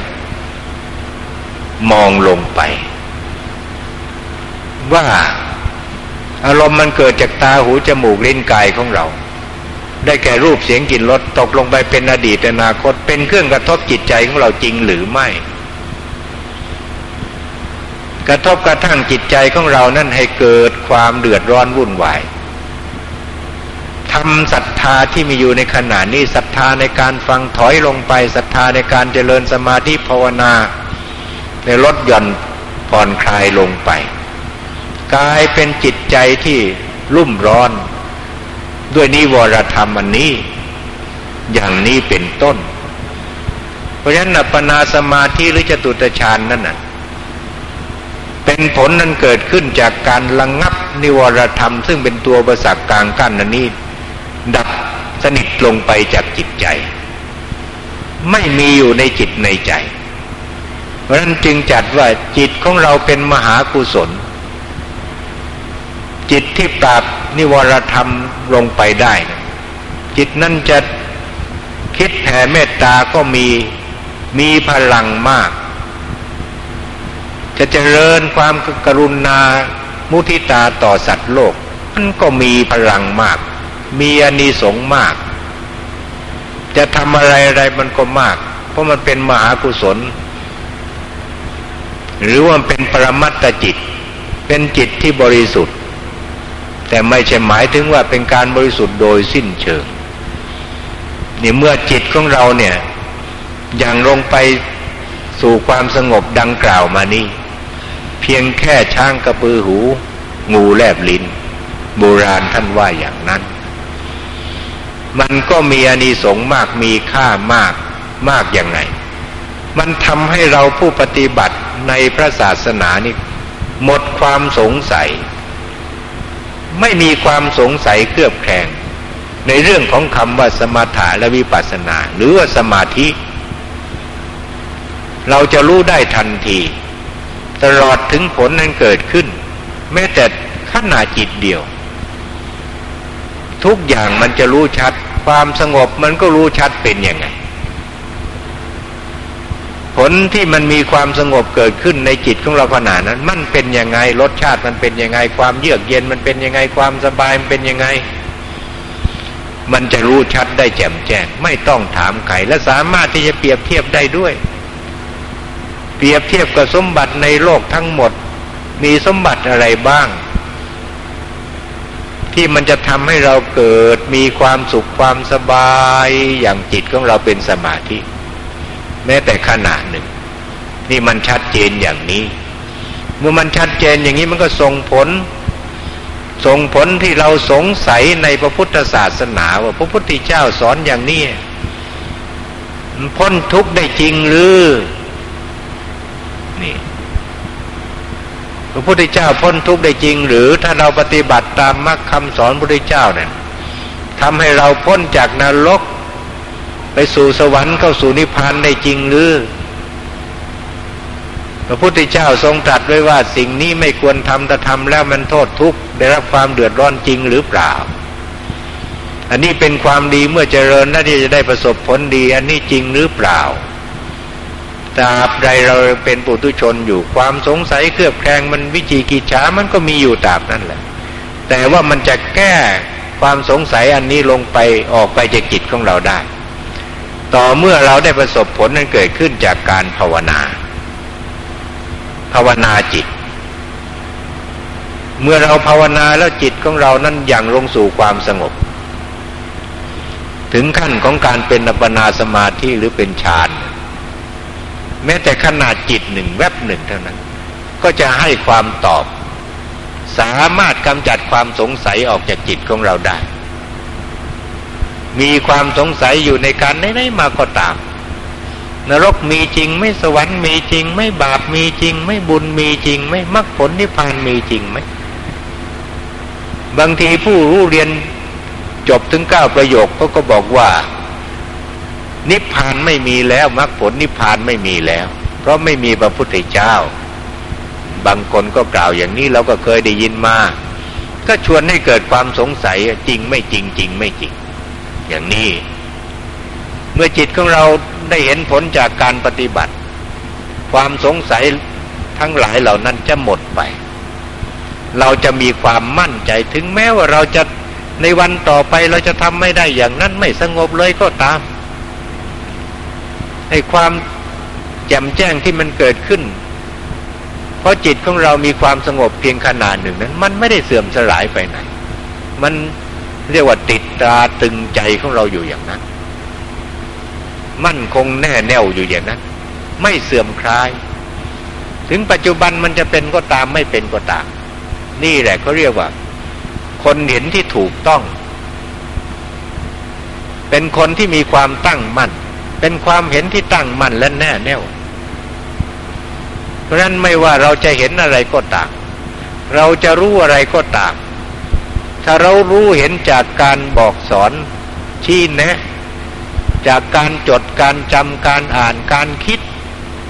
มองลงไป ว่าอารมณ์มันเกิดจากตาหูจมูกลิ้นกายของเรา ได้แก่รูปเสียงกลิ่นรสตกลงไปเป็นอดีตอนาคต เป็นเครื่องกระทบจิตใจของเราจริงหรือไม่ กระทบกระทั่งจิตใจของเรานั่นให้เกิดความเดือดร้อนวุ่นวายทำศรัทธาที่มีอยู่ในขณะนี้ศรัทธาในการฟังถอยลงไปศรัทธาในการเจริญสมาธิภาวนา ในลดหย่อนผ่อนคลายลงไป กลายเป็นจิตใจที่รุ่มร้อน ด้วยนิวรธรรมอันนี้ อย่างนี้เป็นต้น เพราะฉะนั้นอัปปนาสมาธิหรือจตุตฌานนั่นน่ะเป็นผลนั้นเกิดขึ้นจากการระงงับนิวรธรรม ซึ่งเป็นตัวประสักกลางกั้นนันนี้ ดับสนิทลงไปจากจิตใจ ไม่มีอยู่ในจิตในใจ เพราะนั้นจึงจัดว่าจิตของเราเป็นมหากุศล จิตที่ปราบนิวรธรรมลงไปได้ จิตนั้นจะคิดแผ่เมตตาก็มีมีพลังมาก จะเจริญความกรุณามุทิตาต่อสัตว์โลกมันก็มีพลังมาก มีอานิสงส์มาก จะทำอะไรอะไรมันก็มาก เพราะมันเป็นมหากุศล หรือว่าเป็นปรมัตตจิต เป็นจิตที่บริสุทธิ์ แต่ไม่ใช่หมายถึงว่าเป็นการบริสุทธิ์โดยสิ้นเชิงนี่เมื่อจิตของเราเนี่ยอย่างลงไปสู่ความสงบดังกล่าวมานี้เพียงแค่ช้างกระปือหู งูแลบลิ้นโบราณท่านว่าอย่างนั้น มันก็มีอานิสงส์มากมีค่ามากมากอย่างไร มันทำให้เราผู้ปฏิบัติ ในพระศาสนานี่หมดความสงสัย ไม่มีความสงสัยเครือบแคลงในเรื่องของคำว่าสมถะและวิปัสสนา หรือว่าสมาธิ เราจะรู้ได้ทันที ตลอดถึงผลนั้นเกิดขึ้น แม้แต่ขนาดจิตเดียว ทุกอย่างมันจะรู้ชัด ความสงบมันก็รู้ชัดเป็นยังไง ผลที่มันมีความสงบเกิดขึ้นในจิตของเราขนาดนั้น มันเป็นยังไงรสชาติมันเป็นยังไงความเยือกเย็นมันเป็นยังไงความสบายมันเป็นยังไง มันจะรู้ชัดได้แจ่มแจ้งไม่ต้องถามใครและสามารถที่จะเปรียบเทียบได้ด้วย เปรียบเทียบกับสมบัติในโลกทั้งหมด มีสมบัติอะไรบ้าง ที่มันจะทำให้เราเกิดมีความสุขความสบายอย่างจิตของเราเป็นสมาธิ แม้แต่ขณะหนึ่ง นี่มันชัดเจนอย่างนี้ เมื่อมันชัดเจนอย่างนี้มันก็ส่งผล ส่งผลที่เราสงสัยในพระพุทธศาสนาว่าพระพุทธเจ้าสอนอย่างนี้พ้นทุกข์ได้จริงหรือนี่พระพุทธเจ้าพ้นทุกข์ได้จริง หรือถ้าเราปฏิบัติตามมรรคคำสอนพระพุทธเจ้าเนี่ยทำให้เราพ้นจากนรก ไปสู่สวรรค์เข้าสู่นิพพานได้จริงหรือ พระพุทธเจ้าทรงตรัสไว้ว่าสิ่งนี้ไม่ควรทำแต่ทำแล้วมันโทษทุกข์ได้รับความเดือดร้อนจริงหรือเปล่า อันนี้เป็นความดีเมื่อเจริญน่าที่จะได้ประสบผลดี อันนี้จริงหรือเปล่าตราบใดเราเป็นปุถุชนอยู่ความสงสัยเครือบแคลงมันวิจิกิจฉามันก็มีอยู่ตราบนั่นแหละ แต่ว่ามันจะแก้ความสงสัยอันนี้ลงไปออกไปจากจิตของเราได้ ต่อเมื่อเราได้ประสบผลนั้นเกิดขึ้นจากการภาวนา ภาวนาจิต เมื่อเราภาวนาแล้วจิตของเรานั้นอย่างลงสู่ความสงบ ถึงขั้นของการเป็นอัปปนาสมาธิหรือเป็นฌานแม้แต่ขนาดจิตหนึ่งแวบหนึ่งเท่านั้น ก็จะให้ความตอบ สามารถกำจัดความสงสัยออกจากจิตของเราได้ มีความสงสัยอยู่ในการไหนๆมาก็ตาม นรกมีจริง ไม่สวรรค์มีจริง ไม่บาปมีจริง ไม่บุญมีจริง ไม่มรรคผลนิพพานมีจริงไหมบางทีผู้รู้เรียนจบถึงเก้าประโยคเขาก็บอกว่า นิพพานไม่มีแล้วมรรคผลนิพพานไม่มีแล้ว เพราะไม่มีพระพุทธเจ้า บางคนก็กล่าวอย่างนี้เราก็เคยได้ยินมา ก็ชวนให้เกิดความสงสัยจริงไม่จริงจริงไม่จริง อย่างนี้ เมื่อจิตของเราได้เห็นผลจากการปฏิบัติ ความสงสัยทั้งหลายเหล่านั้นจะหมดไป เราจะมีความมั่นใจถึงแม้ว่าเราจะในวันต่อไปเราจะทำไม่ได้อย่างนั้นไม่สงบเลยก็ตามให้ความแจ่มแจ้งที่มันเกิดขึ้น เพราะจิตของเรามีความสงบเพียงขนาดหนึ่งนั้น มันไม่ได้เสื่อมสลายไปไหน มัน เรียกว่าติดตราตึงใจของเราอยู่อย่างนั้น มั่นคงแน่แน่วอยู่อย่างนั้น ไม่เสื่อมคลาย ถึงปัจจุบันมันจะเป็นก็ตามไม่เป็นก็ตาม นี่แหละเขาเรียกว่า คนเห็นที่ถูกต้อง เป็นคนที่มีความตั้งมั่น เป็นความเห็นที่ตั้งมั่นและแน่แน่วเพราะนั้นไม่ว่าเราจะเห็นอะไรก็ตาม เราจะรู้อะไรก็ตาม ถ้าเรารู้เห็นจากการบอกสอนชี้แนะ จากการจดการจำการอ่านการคิด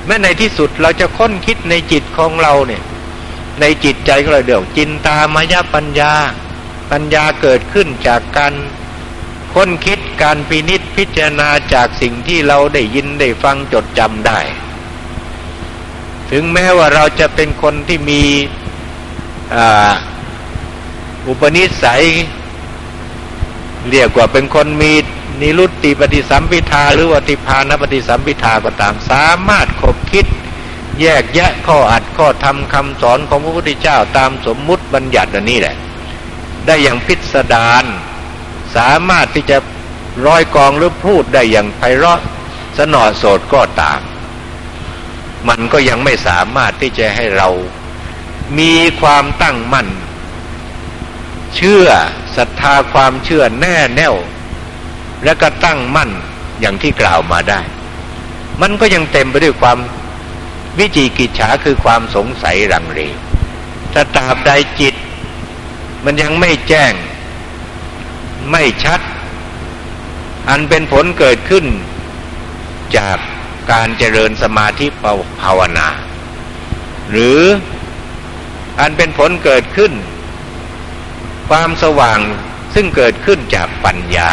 แม้ในที่สุดเราจะค้นคิดในจิตของเราเนี่ย ในจิตใจของเราเดี๋ยวจินตามายปัญญา ปัญญาเกิดขึ้นจากการค้นคิดการพินิษพิจารณาจากสิ่งที่เราได้ยินได้ฟังจดจำได้ ถึงแม้ว่าเราจะเป็นคนที่มีอุ อุปนิสัย เรียกว่าเป็นคนมีนิรุตติปฏิสัมพิทาหรือวัติพานปฏิสัมพิทาก็ตาม สามารถคบคิด แยกแยะข้ออัดข้อธรรมคำสอนของพระพุทธเจ้าตามสมมุติบัญญัติอันนี้แหละ ได้อย่างพิสดารสามารถที่จะร้อยกองหรือพูดได้อย่างไพเราะสนอโสดก็ตาม มันก็ยังไม่สามารถที่จะให้เรามีความตั้งมั่น เชื่อศรัทธาความเชื่อแน่แน่ว และก็ตั้งมั่นอย่างที่กล่าวมาได้ มันก็ยังเต็มไปด้วยความวิจิกิจฉาคือความสงสัยรังเลถ้าตราบใดจิต มันยังไม่แจ้ง ไม่ชัด อันเป็นผลเกิดขึ้น จากการเจริญสมาธิภาวนา หรืออันเป็นผลเกิดขึ้น ความสว่างซึ่งเกิดขึ้นจากปัญญา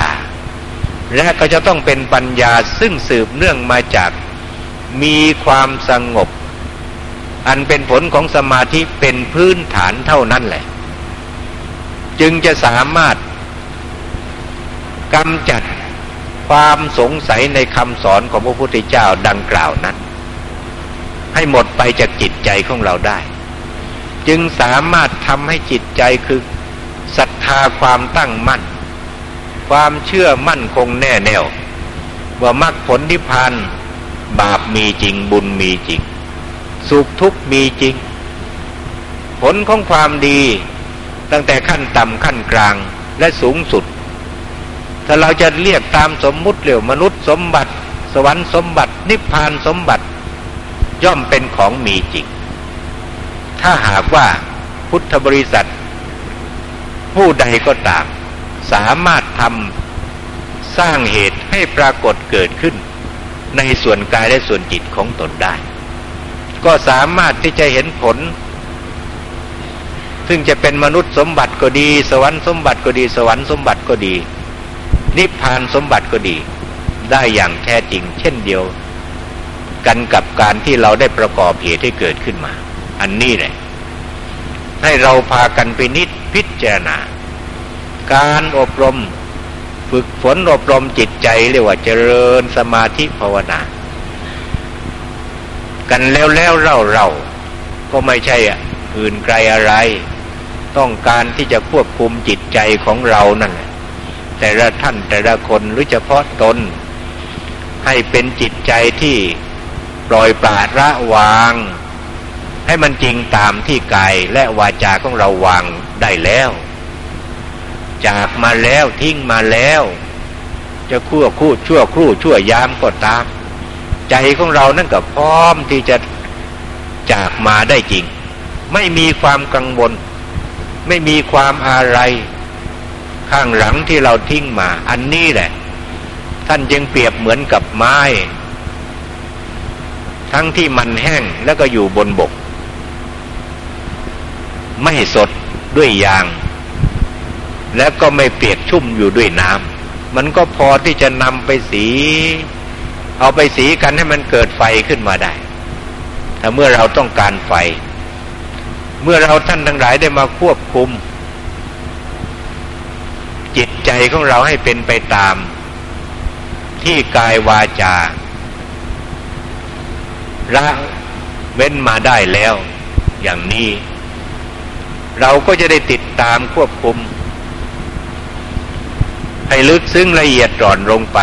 และก็จะต้องเป็นปัญญาซึ่งสืบเนื่องมาจากมีความสงบ อันเป็นผลของสมาธิเป็นพื้นฐานเท่านั้นแหละ จึงจะสามารถกำจัดความสงสัยในคำสอนของพระพุทธเจ้าดังกล่าวนั้น ให้หมดไปจากจิตใจของเราได้ จึงสามารถทำให้จิตใจคือ ศรัทธาความตั้งมั่น ความเชื่อมั่นคงแน่แน่วว่ามรรคผลนิพพานบาปมีจริงบุญมีจริง สุขทุกข์มีจริง ผลของความดี ตั้งแต่ขั้นต่ำขั้นกลางและสูงสุด ถ้าเราจะเรียกตามสมมุติเรียวมนุษย์สมบัติ สวรรค์สมบัติ นิพพานสมบัติ ย่อมเป็นของมีจริง ถ้าหากว่าพุทธบริษัท ผู้ใดก็ตาม สามารถทำสร้างเหตุให้ปรากฏเกิดขึ้น ในส่วนกายและส่วนจิตของตนได้ ก็สามารถที่จะเห็นผล ซึ่งจะเป็นมนุษย์สมบัติก็ดี สวรรค์สมบัติก็ดี สวรรค์สมบัติก็ดี นิพพานสมบัติก็ดี ได้อย่างแท้จริง เช่นเดียว กันกับการที่เราได้ประกอบเหตุให้เกิดขึ้นมา อันนี้แหละ ให้เราพากันไปนิดพิจารณา การอบรม ฝึกฝนอบรมจิตใจเรียกว่าเจริญสมาธิภาวนา กันแล้วแล้วเล่าเราก็ไม่ใช่อื่นไกลอะไร ต้องการที่จะควบคุมจิตใจของเรานั่นแหละแต่ละท่านแต่ละคนหรือเฉพาะตน ให้เป็นจิตใจที่ปล่อยปราดระวาง ให้มันจริงตามที่กายและวาจาของเราวางได้แล้ว จากมาแล้วทิ้งมาแล้ว จะคั่วคู่ชั่วครู่ชั่วยามก็ตาม ใจของเรานั่นก็พร้อมที่จะจากมาได้จริง ไม่มีความกังวล ไม่มีความอะไร ข้างหลังที่เราทิ้งมา อันนี้แหละ ท่านจึงเปรียบเหมือนกับไม้ ทั้งที่มันแห้งแล้วก็อยู่บนบก ไม่สดด้วยยาง แล้วก็ไม่เปียกชุ่มอยู่ด้วยน้ำมันก็พอที่จะนำไปสี เอาไปสีกันให้มันเกิดไฟขึ้นมาได้ ถ้าเมื่อเราต้องการไฟ เมื่อเราท่านทั้งหลายได้มาควบคุม จิตใจของเราให้เป็นไปตาม ที่กายวาจาละเว้นมาได้แล้ว อย่างนี้ เราก็จะได้ติดตามควบคุม ให้ลึกซึ้งละเอียดร่อนลงไป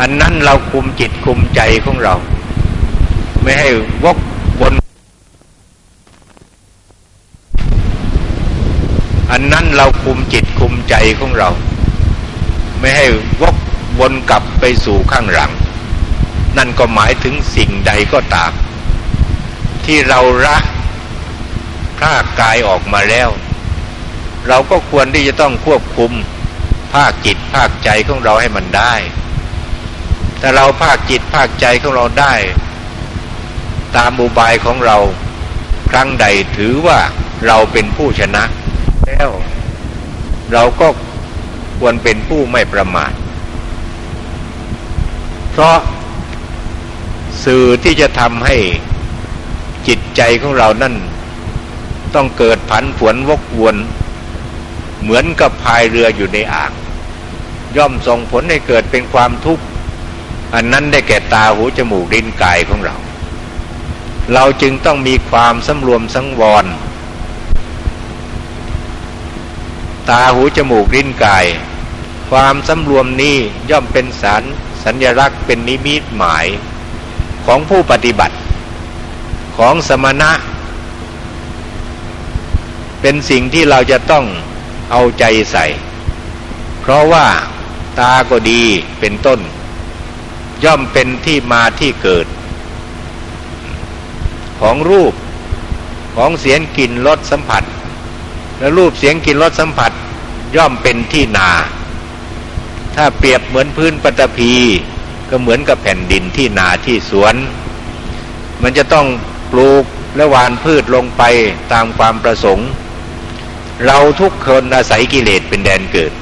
อันนั้นเราคุมจิตคุมใจของเรา ไม่ให้วกวนอันนั้นเราคุมจิตคุมใจของเรา ไม่ให้วกวนกลับไปสู่ข้างหลัง นั่นก็หมายถึงสิ่งใดก็ตาม ที่เราละ พรากกายออกมาแล้ว เราก็ควรที่จะต้องควบคุมภาคจิตภาคใจของเราให้มันได้แต่เราภาคจิตภาคใจของเราได้ ตามอุบายของเราครั้งใดถือว่าเราเป็นผู้ชนะ แล้ว เราก็ควรเป็นผู้ไม่ประมาทเพราะสื่อที่จะทำให้จิตใจของเรานั่น ต้องเกิดผันผวนวกวน เหมือนกับพายเรืออยู่ในอ่าง ย่อมส่งผลให้เกิดเป็นความทุกข์ อันนั้นได้แก่ตาหูจมูกลิ้นกายของเรา เราจึงต้องมีความสำรวมสังวร ตาหูจมูกลิ้นกาย ความสำรวมนี้ย่อมเป็นสารสัญลักษณ์เป็นนิมิตหมายของผู้ปฏิบัติของสมณะ เป็นสิ่งที่เราจะต้องเอาใจใส่ เพราะว่าตาก็ดีเป็นต้น ย่อมเป็นที่มาที่เกิด ของรูปของเสียงกลิ่นรสสัมผัส และรูปเสียงกลิ่นรสสัมผัส ย่อมเป็นที่นา ถ้าเปรียบเหมือนพื้นปฐพีก็เหมือนกับแผ่นดินที่นาที่สวน มันจะต้องปลูกและหวานพืชลงไปตามความประสงค์ เราทุกคนอาศัยกิเลสเป็นแดนเกิด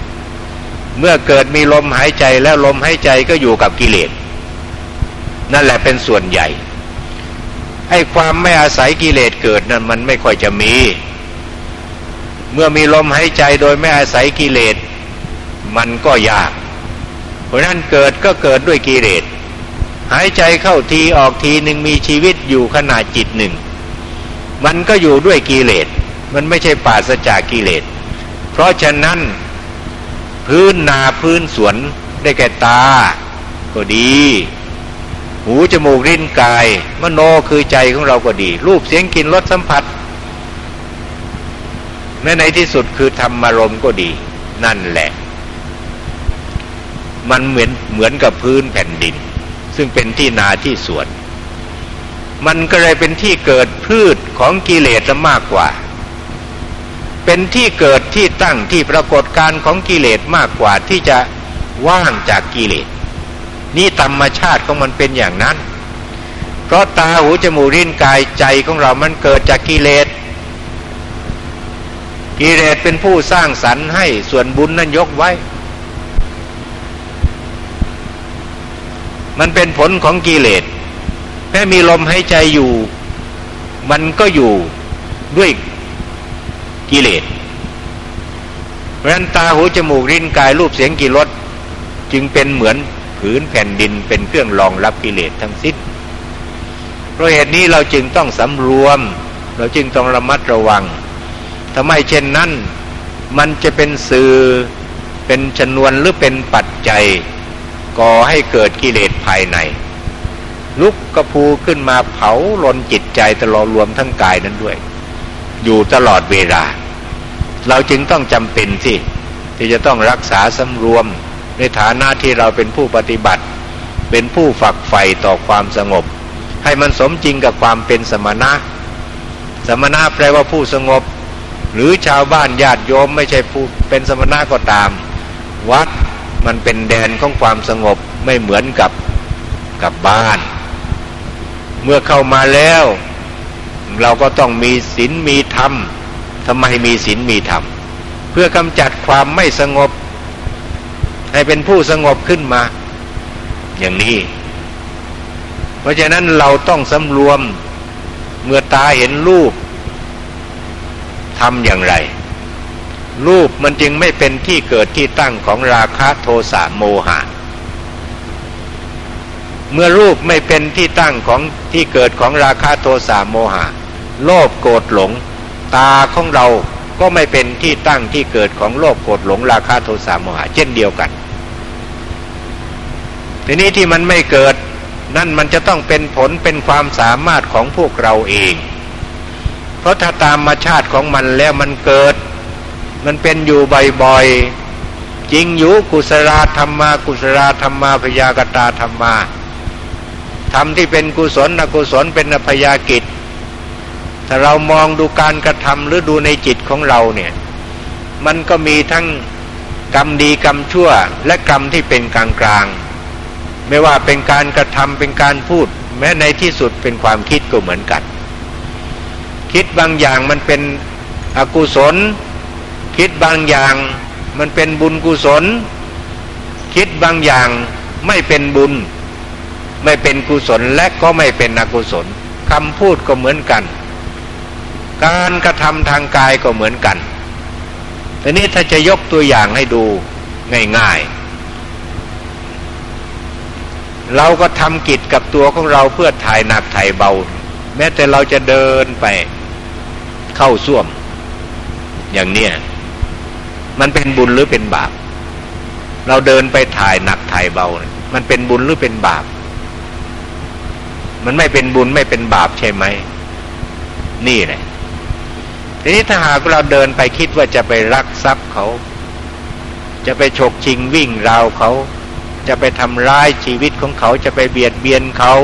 เมื่อเกิดมีลมหายใจแล้วลมหายใจก็อยู่กับกิเลส นั่นแหละเป็นส่วนใหญ่ไอ้ความไม่อาศัยกิเลสเกิดนั้นมันไม่ค่อยจะมี เมื่อมีลมหายใจโดยไม่อาศัยกิเลส มันก็ยาก เพราะนั้นเกิดก็เกิดด้วยกิเลสหายใจเข้าทีออกทีหนึ่งมีชีวิตอยู่ขนาดจิตหนึ่ง มันก็อยู่ด้วยกิเลส มันไม่ใช่ปราศจากกิเลส เพราะฉะนั้นพื้นนาพื้นสวนได้แก่ตา ก็ดี หูจมูกลิ้นกาย มโนคือใจของเราก็ดี รูปเสียงกลิ่นรสสัมผัส แม้ในที่สุดคือธรรมารมก็ดี นั่นแหละ มันเหมือนเหมือนกับพื้นแผ่นดิน ซึ่งเป็นที่นาที่สวน มันก็เลยเป็นที่เกิดพืชของกิเลสมากกว่า เป็นที่เกิดที่ตั้งที่ปรากฏการของกิเลสมากกว่าที่จะว่างจากกิเลส นี่ธรรมชาติของมันเป็นอย่างนั้น เพราะตาหูจมูกลิ้นกายใจของเรามันเกิดจากกิเลส กิเลสเป็นผู้สร้างสรรค์ให้ส่วนบุญนั้นยกไว้ มันเป็นผลของกิเลส แม้มีลมหายใจอยู่ มันก็อยู่ด้วย กิเลสเพราะฉะนั้นตาหูจมูกลิ้นกายรูปเสียงกิรสจึงเป็นเหมือนผืนแผ่นดินเป็นเครื่องรองรับกิเลสทั้งสิ้นเพราะเหตุนี้เราจึงต้องสำรวม เราจึงต้องระมัดระวังทำไมเช่นนั้น มันจะเป็นสื่อเป็นชนวนหรือเป็นปัจจัย ก่อให้เกิดกิเลสภายใน ลุกกระพูขึ้นมาเผาลนจิตใจตลอดรวมทั้งกายนั้นด้วย อยู่ตลอดเวลา เราจึงต้องจำเป็นสิที่จะต้องรักษาสำรวมในฐานะที่เราเป็นผู้ปฏิบัติ เป็นผู้ฝักใฝ่ต่อความสงบ ให้มันสมจริงกับความเป็นสมณะ สมณะแปลว่าผู้สงบ หรือชาวบ้านญาติโยมไม่ใช่ผู้เป็นสมณะก็ตาม วัดมันเป็นแดนของความสงบไม่เหมือนกับกับบ้าน เมื่อเข้ามาแล้ว เราก็ต้องมีศีลมีธรรมทำไมมีศีลมีธรรม เพื่อกำจัดความไม่สงบ ให้เป็นผู้สงบขึ้นมา อย่างนี้ เพราะฉะนั้นเราต้องสำรวมเมื่อตาเห็นรูปทำอย่างไร รูปมันจึงไม่เป็นที่เกิดที่ตั้งของราคะโทสะโมหะ เมื่อรูปไม่เป็นที่ตั้งของที่เกิดของราคะโทสะโมหะ โลภโกรธหลง ตาของเราก็ไม่เป็นที่ตั้งที่เกิดของโลภโกรธหลงราคะโทสะโมหะเช่นเดียวกัน ทีนี้ที่มันไม่เกิดนั่นมันจะต้องเป็นผลเป็นความสามารถของพวกเราเอง เพราะถ้าตามมาชาติของมันแล้วมันเกิด มันเป็นอยู่บ่อยๆจริงอยู่กุศลธรรมากุศลธรรมาพยากตาธรรมาธรรมที่เป็นกุศลอกุศลเป็นอพยากิจ ถ้าเรามองดูการกระทำหรือดูในจิตของเราเนี่ย มันก็มีทั้งกรรมดีกรรมชั่ว และกรรมที่เป็นกลางกลางไม่ว่าเป็นการกระทำเป็นการพูด แม้ในที่สุดเป็นความคิดก็เหมือนกัน คิดบางอย่างมันเป็นอกุศล คิดบางอย่างมันเป็นบุญกุศล คิดบางอย่างไม่เป็นบุญ ไม่เป็นกุศลและก็ไม่เป็นอกุศลคำพูดก็เหมือนกัน การกระทำทางกายก็เหมือนกันทีนี้ถ้าจะยกตัวอย่างให้ดูง่ายๆ เราก็ทำกิจกับตัวของเราเพื่อถ่ายหนักถ่ายเบา แม้แต่เราจะเดินไปเข้าส้วม อย่างเนี้ยมันเป็นบุญหรือเป็นบาป เราเดินไปถ่ายหนักถ่ายเบา มันเป็นบุญหรือเป็นบาป มันไม่เป็นบุญไม่เป็นบาปใช่ไหม นี่แหละ ทีนี้ถ้าหากเราเดินไปคิดว่าจะไปรักทรัพย์เขา จะไปฉกชิงวิ่งราวเขา จะไปทำร้ายชีวิตของเขาจะไปเบียดเบียนเขา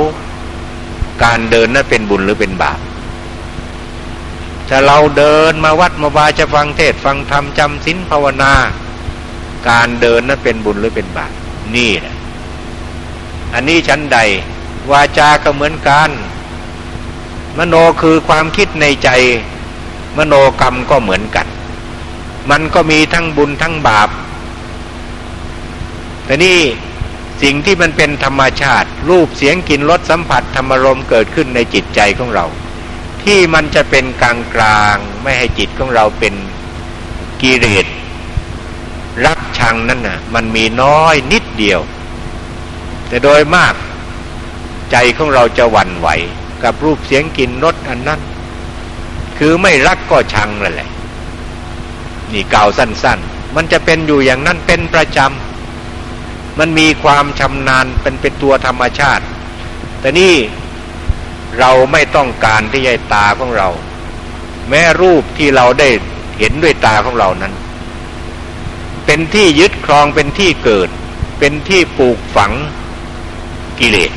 การเดินนั้นเป็นบุญหรือเป็นบาปถ้าเราเดินมาวัดมาบาจะฟังเทศฟังธรรมจำศีลภาวนา การเดินนั้นเป็นบุญหรือเป็นบาปนี่แหละอันนี้ชั้นใด วาจาก็เหมือนกัน มโนคือความคิดในใจ มโนกรรมก็เหมือนกัน มันก็มีทั้งบุญทั้งบาป แต่นี่สิ่งที่มันเป็นธรรมชาติ รูปเสียงกลิ่นรสสัมผัสธรรมรมเกิดขึ้นในจิตใจของเรา ที่มันจะเป็นกลางกลางไม่ให้จิตของเราเป็นกิเลสรักชังนั่นน่ะ มันมีน้อยนิดเดียว แต่โดยมากใจของเราจะหวั่นไหว กับรูปเสียงกลิ่นรสอันนั้น คือไม่รักก็ชังนั่นแหละ นี่กล่าวสั้น ๆ มันจะเป็นอยู่อย่างนั้นเป็นประจำ มันมีความชำนาญเป็นเป็นตัวธรรมชาติ แต่นี่เราไม่ต้องการที่ให้ตาของเรา แม้รูปที่เราได้เห็นด้วยตาของเรานั้น เป็นที่ยึดครองเป็นที่เกิด เป็นที่ปลูกฝังกิเลส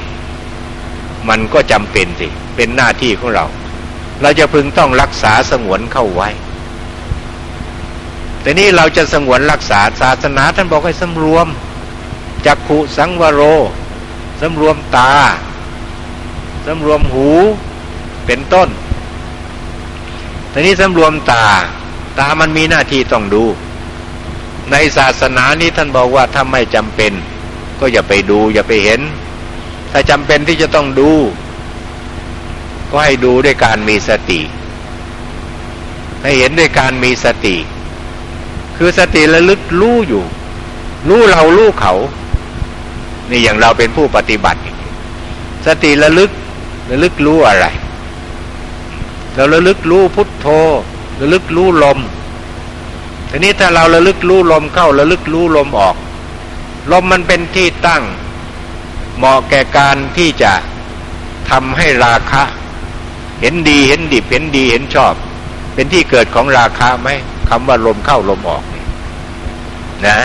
มันก็จำเป็นสิ เป็นหน้าที่ของเรา เราจะพึงต้องรักษาสงวนเข้าไว้ แต่นี่เราจะสงวนรักษาศาสนาท่านบอกให้สำรวมจักขุสังวโรสำรวมตาสำรวมหูเป็นต้นทีนี้สำรวมตา ตามันมีหน้าที่ต้องดู ในศาสนานี้ท่านบอกว่าถ้าไม่จำเป็น ก็อย่าไปดูอย่าไปเห็น ถ้าจำเป็นที่จะต้องดู ก็ให้ดูด้วยการมีสติ ให้เห็นด้วยการมีสติ คือสติระลึกรู้อยู่ รู้เรารู้เขานี่อย่างเราเป็นผู้ปฏิบัติ สติระลึกระลึกรู้อะไร เราระลึกรู้พุทโธระลึกรู้ลมทีนี้ถ้าเราระลึกรู้ลมเข้าระลึกรู้ลมออก ลมมันเป็นที่ตั้ง เหมาะแก่การที่จะทำให้ราคะ เห็นดีเห็นดิบเห็นดีเห็นชอบ เป็นที่เกิดของราคะไหมคำว่าลมเข้าลมออกนะ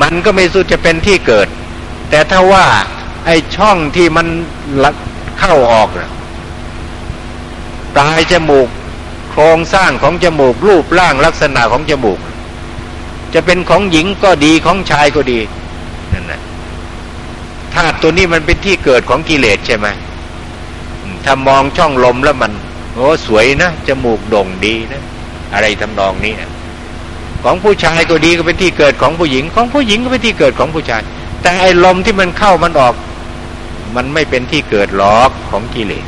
มันก็ไม่สุดจะเป็นที่เกิด แต่ถ้าว่าไอ้ช่องที่มันเข้าออกปลายจมูก โครงสร้างของจมูก รูปร่างลักษณะของจมูก จะเป็นของหญิงก็ดีของชายก็ดีนั่นนะธาตุตัวนี้มันเป็นที่เกิดของกิเลสใช่ไหม ถ้ามองช่องลมแล้วมันโอ้สวยนะจมูกโด่งดีนะอะไรทำนองนี้นะของผู้ชายก็ดีก็เป็นที่เกิดของผู้หญิง ของผู้หญิงก็เป็นที่เกิดของผู้ชาย แต่ไอ้ลมที่มันเข้ามันออก มันไม่เป็นที่เกิดหรอกของกิเลส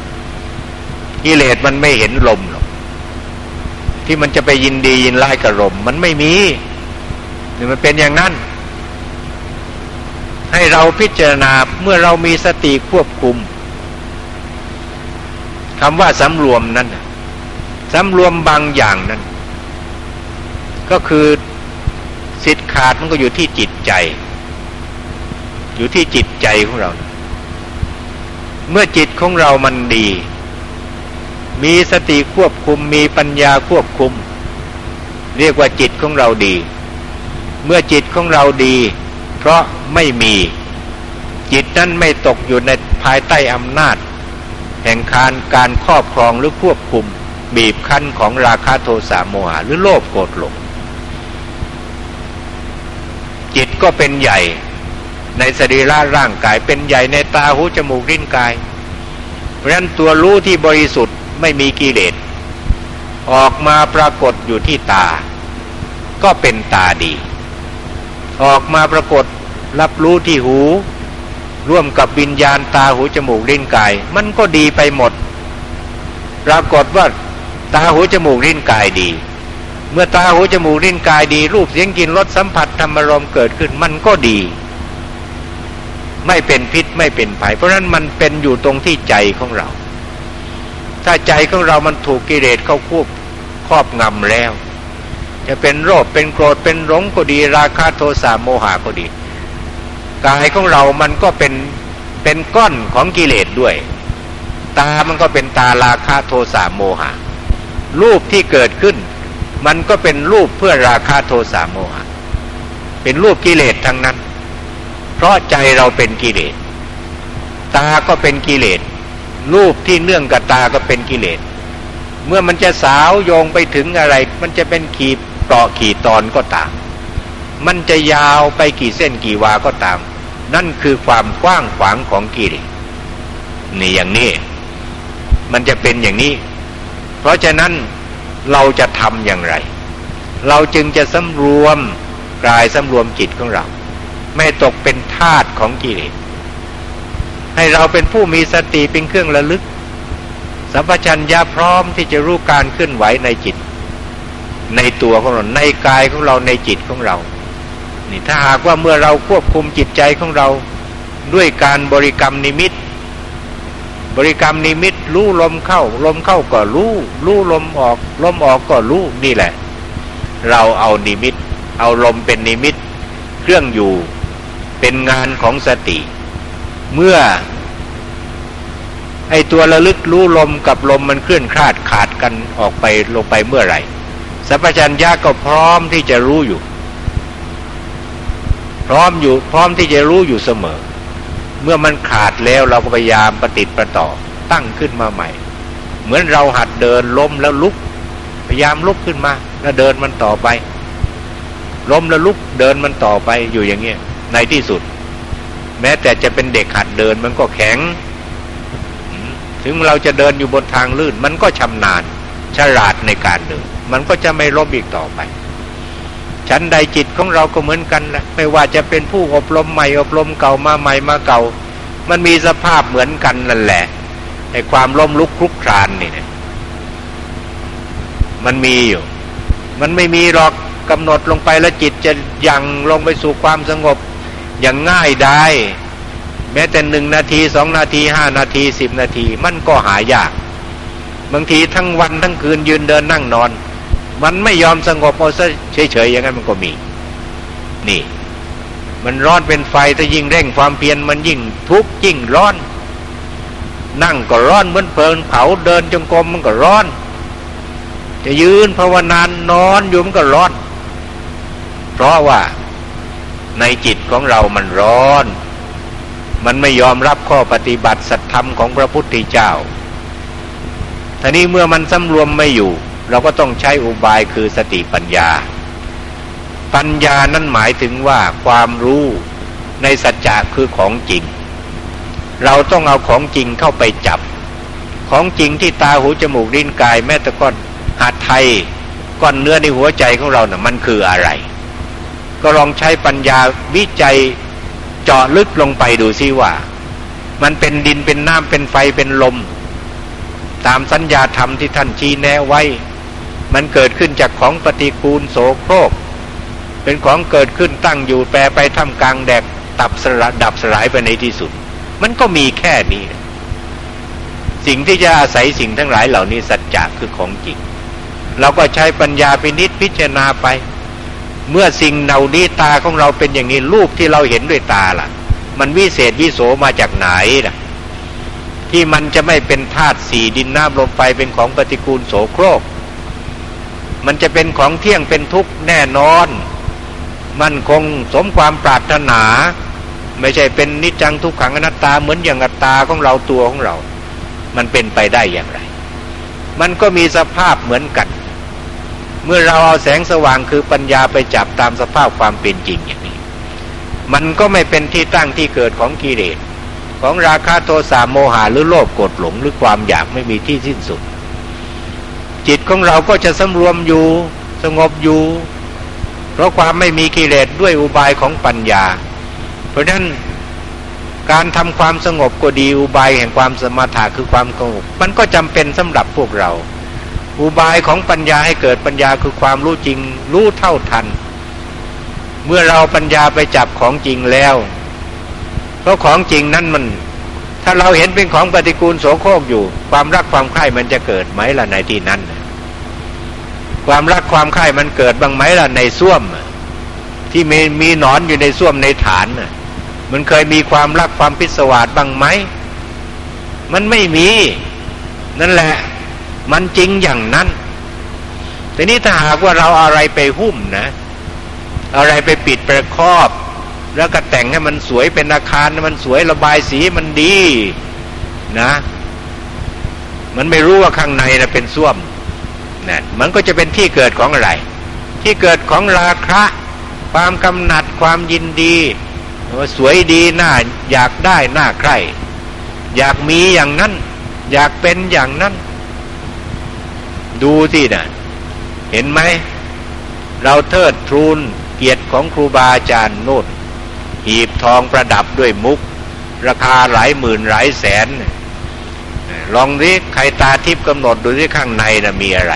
กิเลสมันไม่เห็นลมหรอกที่มันจะไปยินดียินไล่กับลมมันไม่มีนี่มันเป็นอย่างนั้น ให้เราพิจารณาเมื่อเรามีสติควบคุม คำว่าสำรวมนั้นสำรวมบางอย่างนั้น ก็คือสิทธิ์ขาดมันก็อยู่ที่จิตใจ อยู่ที่จิตใจของเรา เมื่อจิตของเรามันดี มีสติควบคุมมีปัญญาควบคุม เรียกว่าจิตของเราดี เมื่อจิตของเราดี เพราะไม่มี จิตนั้นไม่ตกอยู่ในภายใต้อำนาจ แห่งการการครอบครองหรือควบคุม บีบคั้นของราคาโทสะโมหะหรือโลภโกรธหลงจิตก็เป็นใหญ่ในสรีระร่างกายเป็นใหญ่ในตาหูจมูกลิ้นกาย เพราะฉะนั้นตัวรู้ที่บริสุทธิ์ไม่มีกิเลสออกมาปรากฏอยู่ที่ตา ก็เป็นตาดี ออกมาปรากฏรับรู้ที่หู ร่วมกับวิญญาณตาหูจมูกลิ้นกาย มันก็ดีไปหมด ปรากฏว่าตาหูจมูกลิ้นกายดี เมื่อตาหูจมูกลิ้นกายดี รูปเสียงกลิ่นรสสัมผัสธรรมรมเกิดขึ้นมันก็ดี ไม่เป็นพิษไม่เป็นภัยเพราะนั้นมันเป็นอยู่ตรงที่ใจของเรา ถ้าใจของเรามันถูกกิเลสเข้าควบครอบงำแล้ว จะเป็นโรคเป็นโกรธเป็นหลงก็ดี ราคะโทสะโมหะก็ดี กายของเรามันก็เป็นเป็นก้อนของกิเลสด้วย ตามันก็เป็นตาราคะโทสะโมหะ รูปที่เกิดขึ้น มันก็เป็นรูปเพื่อราคะโทสะโมหะ เป็นรูปกิเลสทั้งนั้น เพราะใจเราเป็นกิเลส ตาก็เป็นกิเลส รูปที่เนื่องกับตาก็เป็นกิเลส เมื่อมันจะสาวโยงไปถึงอะไร มันจะเป็นขีดต่อขีดตอนก็ตาม มันจะยาวไปกี่เส้นกี่วาก็ตาม นั่นคือความกว้างขวางของกิเลสนี่อย่างนี้ มันจะเป็นอย่างนี้ เพราะฉะนั้นเราจะทำอย่างไร เราจึงจะสำรวมกายสำรวมจิตของเรา ไม่ตกเป็นทาตของกิเลสให้เราเป็นผู้มีสติเป็นเครื่องระลึก สัมปชัญญะพร้อมที่จะรู้การเคลื่อนไหวในจิต ในตัวของเราในกายของเราในจิตของเรา นี่ถ้าหากว่าเมื่อเราควบคุมจิตใจของเราด้วยการบริกรรมนิมิต บริกรรมนิมิตรู้ลมเข้า ลมเข้าก็รู้รู้ลมออก ลมออกก็รู้นี่แหละ เราเอานิมิต เอาลมเป็นนิมิต เครื่องอยู่เป็นงานของสติ เมื่อ ไอตัวระลึกรู้ลมกับลมมันเคลื่อนคลาดขาดกันออกไปลงไปเมื่อไหร่สัพพัญญาก็พร้อมที่จะรู้อยู่ พร้อมอยู่พร้อมที่จะรู้อยู่เสมอ เมื่อมันขาดแล้วเราก็พยายามประติดประต่อตั้งขึ้นมาใหม่ เหมือนเราหัดเดินล้มแล้วลุก พยายามลุกขึ้นมา แล้วเดินมันต่อไปล้มแล้วลุกเดินมันต่อไปอยู่อย่างเงี้ยในที่สุด แม้แต่จะเป็นเด็กหัดเดินมันก็แข็ง ถึงเราจะเดินอยู่บนทางลื่น มันก็ชำนาญฉลาดในการเดิน มันก็จะไม่ล้มอีกต่อไป ชั้นใดจิตของเราก็เหมือนกันแหละไม่ว่าจะเป็นผู้อบรมใหม่อบรมเก่ามาใหม่มาเก่า มันมีสภาพเหมือนกันนั่นแหละไอ้ความล้มลุกคลุกคลานนี่เนี่ยมันมีอยู่ มันไม่มีหรอกกำหนดลงไปแล้วจิตจะยังลงไปสู่ความสงบอย่างง่ายได้ แม้แต่หนึ่งนาทีสองนาทีห้านาทีสิบนาที มันก็หายาก บางทีทั้งวันทั้งคืนยืนเดินนั่งนอน มันไม่ยอมสงบเอาซะเฉยๆอย่างนั้นมันก็มี นี่ มันร้อนเป็นไฟถ้ายิ่งเร่งความเพียรมันยิ่งทุกข์ยิ่งร้อน นั่งก็ร้อนเหมือนเพลิงเผาเดินจงกรมมันก็ร้อน จะยืนภาวนานนอนอยู่มันก็ร้อน เพราะว่าในจิตของเรามันร้อน มันไม่ยอมรับข้อปฏิบัติสัตธรรมของพระพุทธเจ้าทีนี้เมื่อมันสำรวมไม่อยู่ เราก็ต้องใช้อุบายคือสติปัญญา ปัญญานั้นหมายถึงว่าความรู้ในสัจจะคือของจริง เราต้องเอาของจริงเข้าไปจับ ของจริงที่ตาหูจมูกลิ้นกายแม้แต่ก้อนหาไทยก้อนเนื้อในหัวใจของเรานะ่ะมันคืออะไร ก็ลองใช้ปัญญาวิจัยเจาะลึกลงไปดูซิว่า มันเป็นดินเป็นน้ำเป็นไฟเป็นลม ตามสัญญาธรรมที่ท่านชี้แนะไว้ มันเกิดขึ้นจากของปฏิกูลโสโครก เป็นของเกิดขึ้นตั้งอยู่แปรไปทำกลางแดกตับสละดับสลายไปในที่สุด มันก็มีแค่นี้ สิ่งที่จะอาศัยสิ่งทั้งหลายเหล่านี้สัจจะคือของจริง เราก็ใช้ปัญญาไปนิดพิจารณาไป เมื่อสิ่งเหล่านี้ตาของเราเป็นอย่างนี้รูปที่เราเห็นด้วยตาล่ะ มันวิเศษวิโสมาจากไหนล่ะที่มันจะไม่เป็นธาตุสี่ดินน้ำลมไฟเป็นของปฏิกูลโสโครก มันจะเป็นของเที่ยงเป็นทุกข์แน่นอน มันคงสมความปรารถนา ไม่ใช่เป็นนิจจังทุกขังอนัตตาเหมือนอย่างอัตตาของเราตัวของเรา มันเป็นไปได้อย่างไร มันก็มีสภาพเหมือนกัน เมื่อเราเอาแสงสว่างคือปัญญาไปจับตามสภาพความเป็นจริงอย่างนี้ มันก็ไม่เป็นที่ตั้งที่เกิดของกิเลสของราคะโทสะโมหะหรือโลภโกรธหลงหรือความอยากไม่มีที่สิ้นสุด จิตของเราก็จะสำรวมอยู่สงบอยู่ เพราะความไม่มีกิเลสด้วยอุบายของปัญญา เพราะฉะนั้นการทำความสงบก็ดีอุบายแห่งความสมถะคือความสงบมันก็จำเป็นสำหรับพวกเรา อุบายของปัญญาให้เกิดปัญญาคือความรู้จริง รู้เท่าทัน เมื่อเราปัญญาไปจับของจริงแล้ว เพราะของจริงนั้นมัน ถ้าเราเห็นเป็นของปฏิกูลโสโครกอยู่ ความรักความใคร่มันจะเกิดไหมล่ะในที่นั้น ความรักความใคร่มันเกิดบ้างไหมล่ะในส้วม ที่มีมีหนอนอยู่ในส้วมในฐานมันเคยมีความรักความพิศวาสบ้างไหมมันไม่มี นั่นแหละ มันจริงอย่างนั้นแต่นี้ถ้าหากว่าเราอะไรไปหุ้มนะ อะไรไปปิดไปครอบ แล้วก็แต่งให้มันสวยเป็นอาคารมันสวยระบายสีมันดีนะ มันไม่รู้ว่าข้างในนะเป็นส้วม นะมันก็จะเป็นที่เกิดของอะไร ที่เกิดของราคะความกำหนัดความยินดีว่าสวยดีน่าอยากได้น่าใครอยากมีอย่างนั้น อยากเป็นอย่างนั้น ดูสินะเห็นไหม เราเทิดทูนเกียรติของครูบาอาจารย์โน่นหีบทองประดับด้วยมุก ราคาหลายหมื่นหลายแสน ลองดิใครตาทิพย์กำหนดดูที่ข้างในนะมีอะไร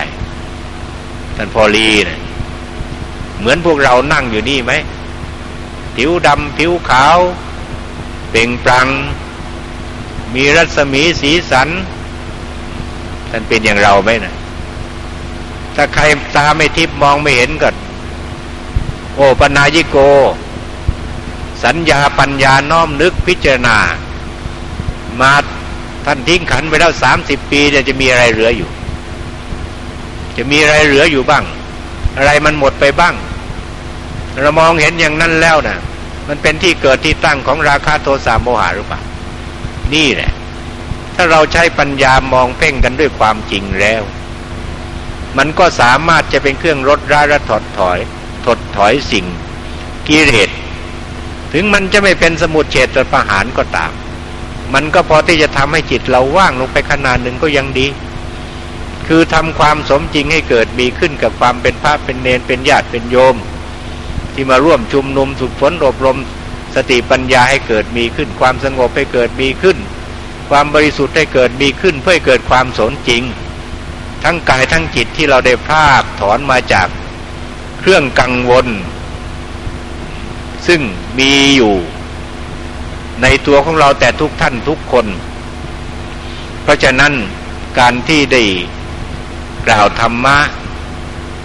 ท่านพอลีนะเหมือนพวกเรานั่งอยู่นี่ไหม ผิวดำผิวขาว เป่งปลัง มีรัศมีสีสัน ท่านเป็นอย่างเราไหมนะถ้าใครตาไม่ทิพย์มองไม่เห็นก็โอปนายิโก สัญญาปัญญาน้อมนึกพิจารณา มาท่านทิ้งขันไปแล้วสามสิบปีจะมีอะไรเหลืออยู่ จะมีอะไรเหลืออยู่บ้าง อะไรมันหมดไปบ้าง เรามองเห็นอย่างนั้นแล้วนะมันเป็นที่เกิดที่ตั้งของราคาโทสะโมหะหรือเปล่านี่แหละ ถ้าเราใช้ปัญญามองเพ่งกันด้วยความจริงแล้ว มันก็สามารถจะเป็นเครื่องลดราและถอดถอย ถดถอยสิ่งกิเลสถึงมันจะไม่เป็นสมุดเฉดประหารก็ตาม มันก็พอที่จะทำให้จิตเราว่างลงไปขนาดหนึ่งก็ยังดี คือทำความสมจริงให้เกิดมีขึ้นกับความเป็นพระเป็นเนนเป็นญาติเป็นโยม ที่มาร่วมชุมนุมสุดฝนอบรมสติปัญญาให้เกิดมีขึ้น ความสงบให้เกิดมีขึ้น ความบริสุทธิ์ให้เกิดมีขึ้นเพื่อเกิดความสนจริง ทั้งกายทั้งจิตที่เราได้ภาคถอนมาจากเครื่องกังวล ซึ่งมีอยู่ในตัวของเราแต่ทุกท่านทุกคน เพราะฉะนั้นการที่ได้ กล่าวธรรมะ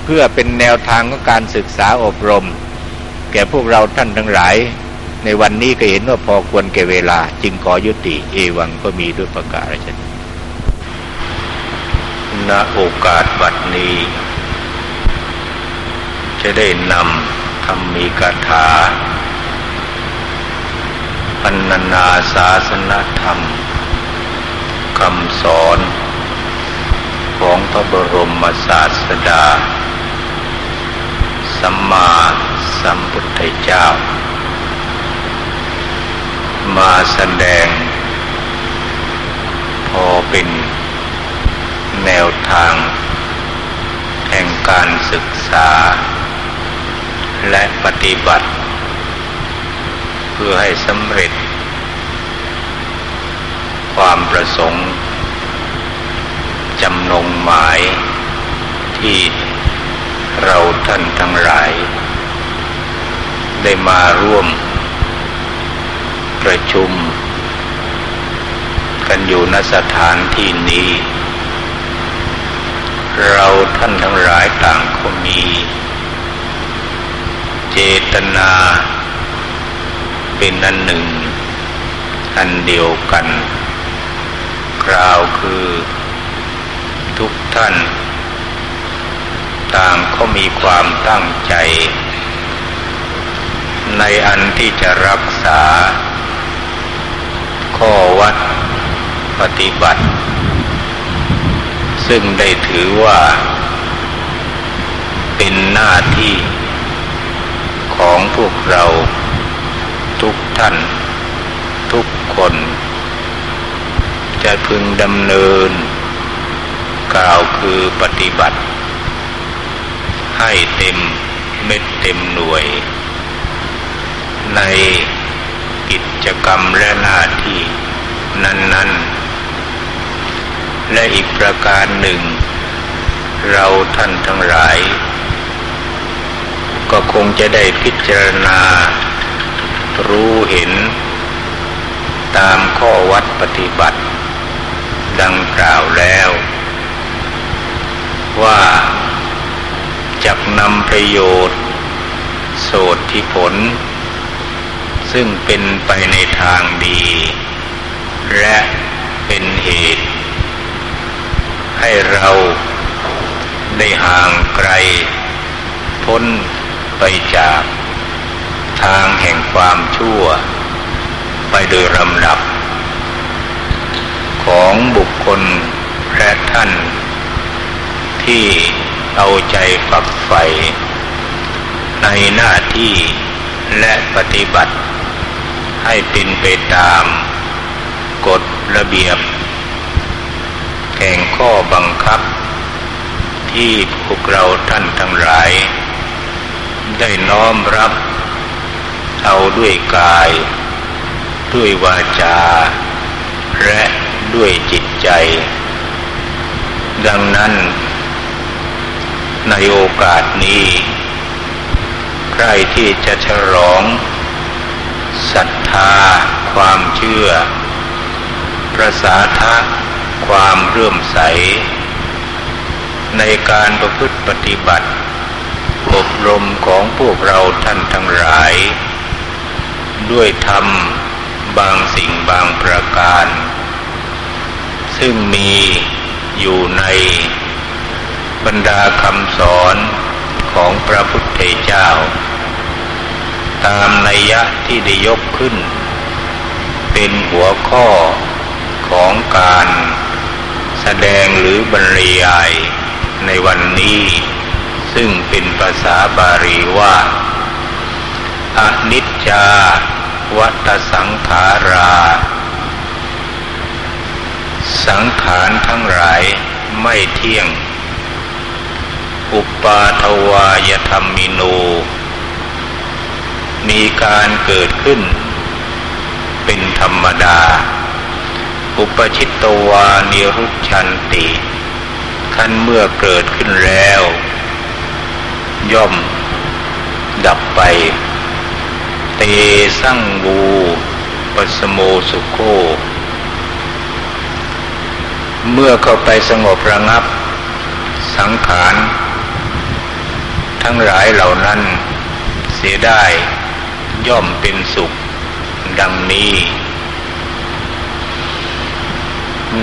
เพื่อเป็นแนวทางของการศึกษาอบรม แก่พวกเราท่านทั้งหลาย ในวันนี้ก็เห็นว่าพอควรแก่เวลา จึงขอยุติเอวังก็มีด้วยประกาศชนณโอกาสบัดนี้ จะได้นำธรรมีกถาพันนาศาสนธรรมคำสอน ของพระบรมศาสดา สัมมาสัมพุทธเจ้า มาแสดง พอเป็นแนวทาง แห่งการศึกษา และปฏิบัติ เพื่อให้สำเร็จ ความประสงค์ จำนงหมายที่เราท่านทั้งหลาย ได้มาร่วม ประชุม กันอยู่ณสถานที่นี้ เราท่านทั้งหลายต่างก็มี เจตนา เป็นอันหนึ่ง อันเดียวกันกล่าวคือ ทุกท่าน ต่างก็มีความตั้งใจ ในอันที่จะรักษา ข้อวัดปฏิบัติ ซึ่งได้ถือว่า เป็นหน้าที่ของพวกเราทุกท่าน ทุกคน จะพึงดำเนิน กล่าวคือปฏิบัติ ให้เต็มเม็ดเต็มหน่วย ในกิจกรรมและหน้าที่นั้น ๆ และอีกประการหนึ่ง เราท่านทั้งหลาย ก็คงจะได้พิจารณา รู้เห็น ตามข้อวัดปฏิบัติ ดังกล่าวแล้ว ว่าจักนำประโยชน์ โสดที่ผล ซึ่งเป็นไปในทางดี และเป็นเหตุ ให้เราได้ห่างไกล พ้นไปจากทางแห่งความชั่ว ไปโดยลำดับ ของบุคคลและท่าน ที่เอาใจฝักใฝ่ในหน้าที่และปฏิบัติ ให้เป็นไปตาม กฎระเบียบ แห่งข้อบังคับ ที่พวกเราท่านทั้งหลาย ได้น้อมรับ เอาด้วยกาย ด้วยวาจา และด้วยจิตใจ ดังนั้น ในโอกาสนี้ ใครที่จะฉลองศรัทธา ความเชื่อ ประสาทะความเรื่มใส ในการประพฤติปฏิบัติ อบรมของพวกเราท่านทั้งหลาย ด้วยธรรมบางสิ่งบางประการ ซึ่งมีอยู่ใน บรรดาคำสอนของพระพุทธเจ้า ตามนัยยะที่ได้ยกขึ้น เป็นหัวข้อของการแสดงหรือบรรยายในวันนี้ ซึ่งเป็นภาษาบาลีว่าอนิจจาวัตสังขารา สังขารทั้งหลายไม่เที่ยง อุปาทวายธรรมิโน มีการเกิดขึ้น เป็นธรรมดา อุปชิตตวานิรุชันติ ขั้นเมื่อเกิดขึ้นแล้ว ย่อม ดับไป เตสั่งบูปสโมสุโค เมื่อเข้าไปสงบระงับ สังขาร ทั้งหลายเหล่านั้นเสียได้ย่อมเป็นสุขดังนี้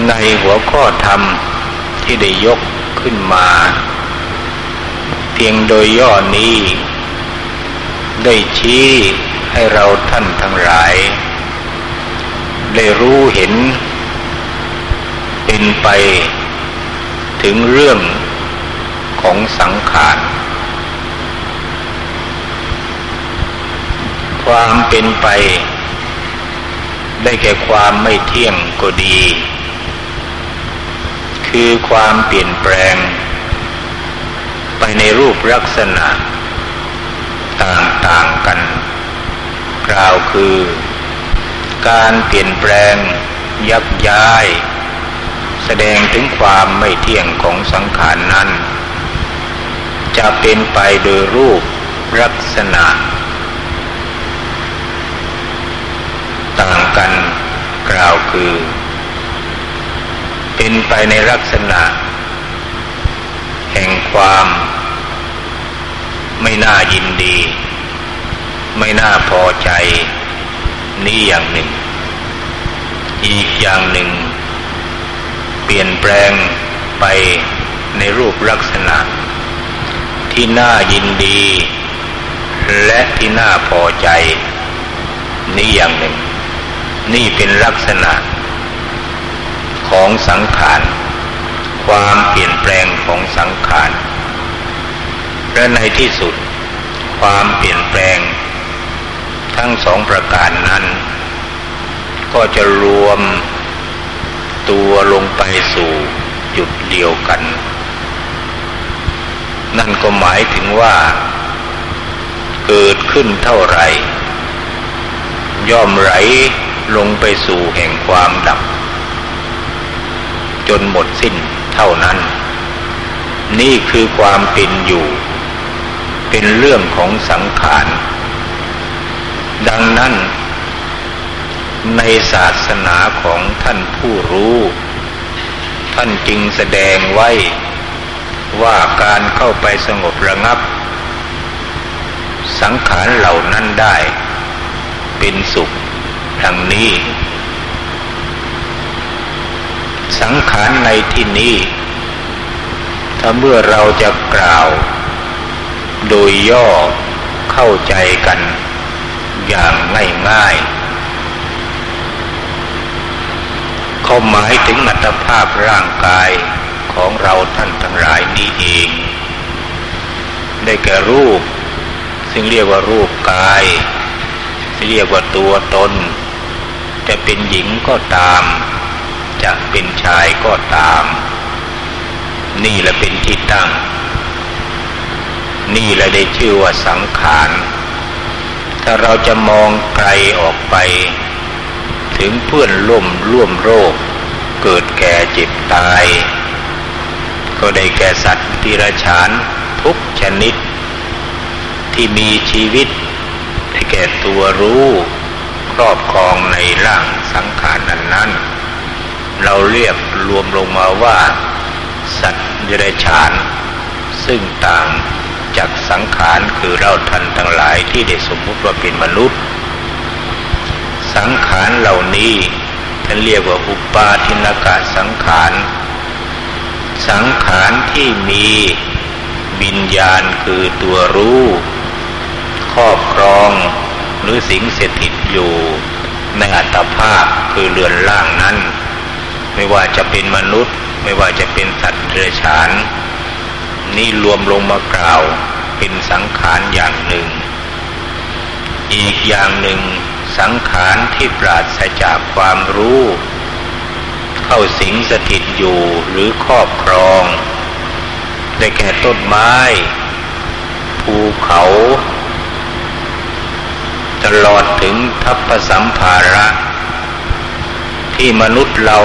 ในหัวข้อธรรมที่ได้ยกขึ้นมา เพียงโดยย่อนี้ ได้ชี้ให้เราท่านทั้งหลาย ได้รู้เห็น เป็นไปถึงเรื่องของสังขาร ความเป็นไป ได้แก่ความไม่เที่ยงก็ดี คือความเปลี่ยนแปลง ไปในรูปลักษณะ ต่างๆกัน กล่าวคือ การเปลี่ยนแปลง ยักย้าย แสดงถึงความไม่เที่ยงของสังขารนนั้น จะเป็นไปโดยรูปลักษณะ ต่างกันกล่าวคือ เป็นไปในลักษณะ แห่งความ ไม่น่ายินดี ไม่น่าพอใจ นี่อย่างหนึ่ง อีกอย่างหนึ่ง เปลี่ยนแปลงไปในรูปลักษณะ ที่น่ายินดี และที่น่าพอใจ นี่อย่างหนึ่ง นี่เป็นลักษณะของสังขาร ความเปลี่ยนแปลงของสังขาร และในที่สุด ความเปลี่ยนแปลง ทั้งสองประการนั้น ก็จะรวมตัวลงไปสู่จุดเดียวกัน นั่นก็หมายถึงว่า เกิดขึ้นเท่าไหร่ ย่อมไหล ลงไปสู่แห่งความดับ จนหมดสิ้นเท่านั้น นี่คือความเป็นอยู่ เป็นเรื่องของสังขาร ดังนั้น ในศาสนาของท่านผู้รู้ ท่านจึงแสดงไว้ว่าการเข้าไปสงบระงับ สังขารเหล่านั้นได้ เป็นสุข ดังนี้ สังขารในที่นี้ ถ้าเมื่อเราจะกล่าว โดยย่อเข้าใจกันอย่างง่ายๆเขาหมายถึงอัตภาพร่างกายของเราท่านทั้งหลายนี้เอง ได้แก่รูป ซึ่งเรียกว่ารูปกาย เรียกว่าตัวตน จะเป็นหญิงก็ตาม จะเป็นชายก็ตาม นี่แหละเป็นที่ตั้ง นี่แหละได้ชื่อว่าสังขาร ถ้าเราจะมองไกลออกไป ถึงเพื่อนล่วมร่วมโรค เกิดแก่เจ็บตาย ก็ได้แก่สัตว์ที่ระชานทุกชนิด ที่มีชีวิตได้แก่ตัวรู้ รอบครองในร่างสังขารนั้นนั้นเราเรียกรวมลงมาว่า สัตว์เดรัจฉาน ซึ่งต่างจากสังขารคือเราท่านทั้งหลายที่ได้สมมุติว่าเป็นมนุษย์ สังขารเหล่านี้ท่านเรียกว่าอุปาทินกะสังขาร สังขารที่มีวิญญาณคือตัวรู้ ครอบครอง หรือสิงสถิตอยู่ในอัตภาพคือเรือนร่างนั้น ไม่ว่าจะเป็นมนุษย์ ไม่ว่าจะเป็นสัตว์เดรัจฉาน นี่รวมลงมากล่าวเป็นสังขารอย่างหนึ่ง อีกอย่างหนึ่งสังขารที่ปราศจากความรู้ เข้าสิงสถิตอยู่หรือครอบครอง ได้แก่ต้นไม้ ภูเขา ตลอดถึงทัพสัมภาระ ที่มนุษย์เรา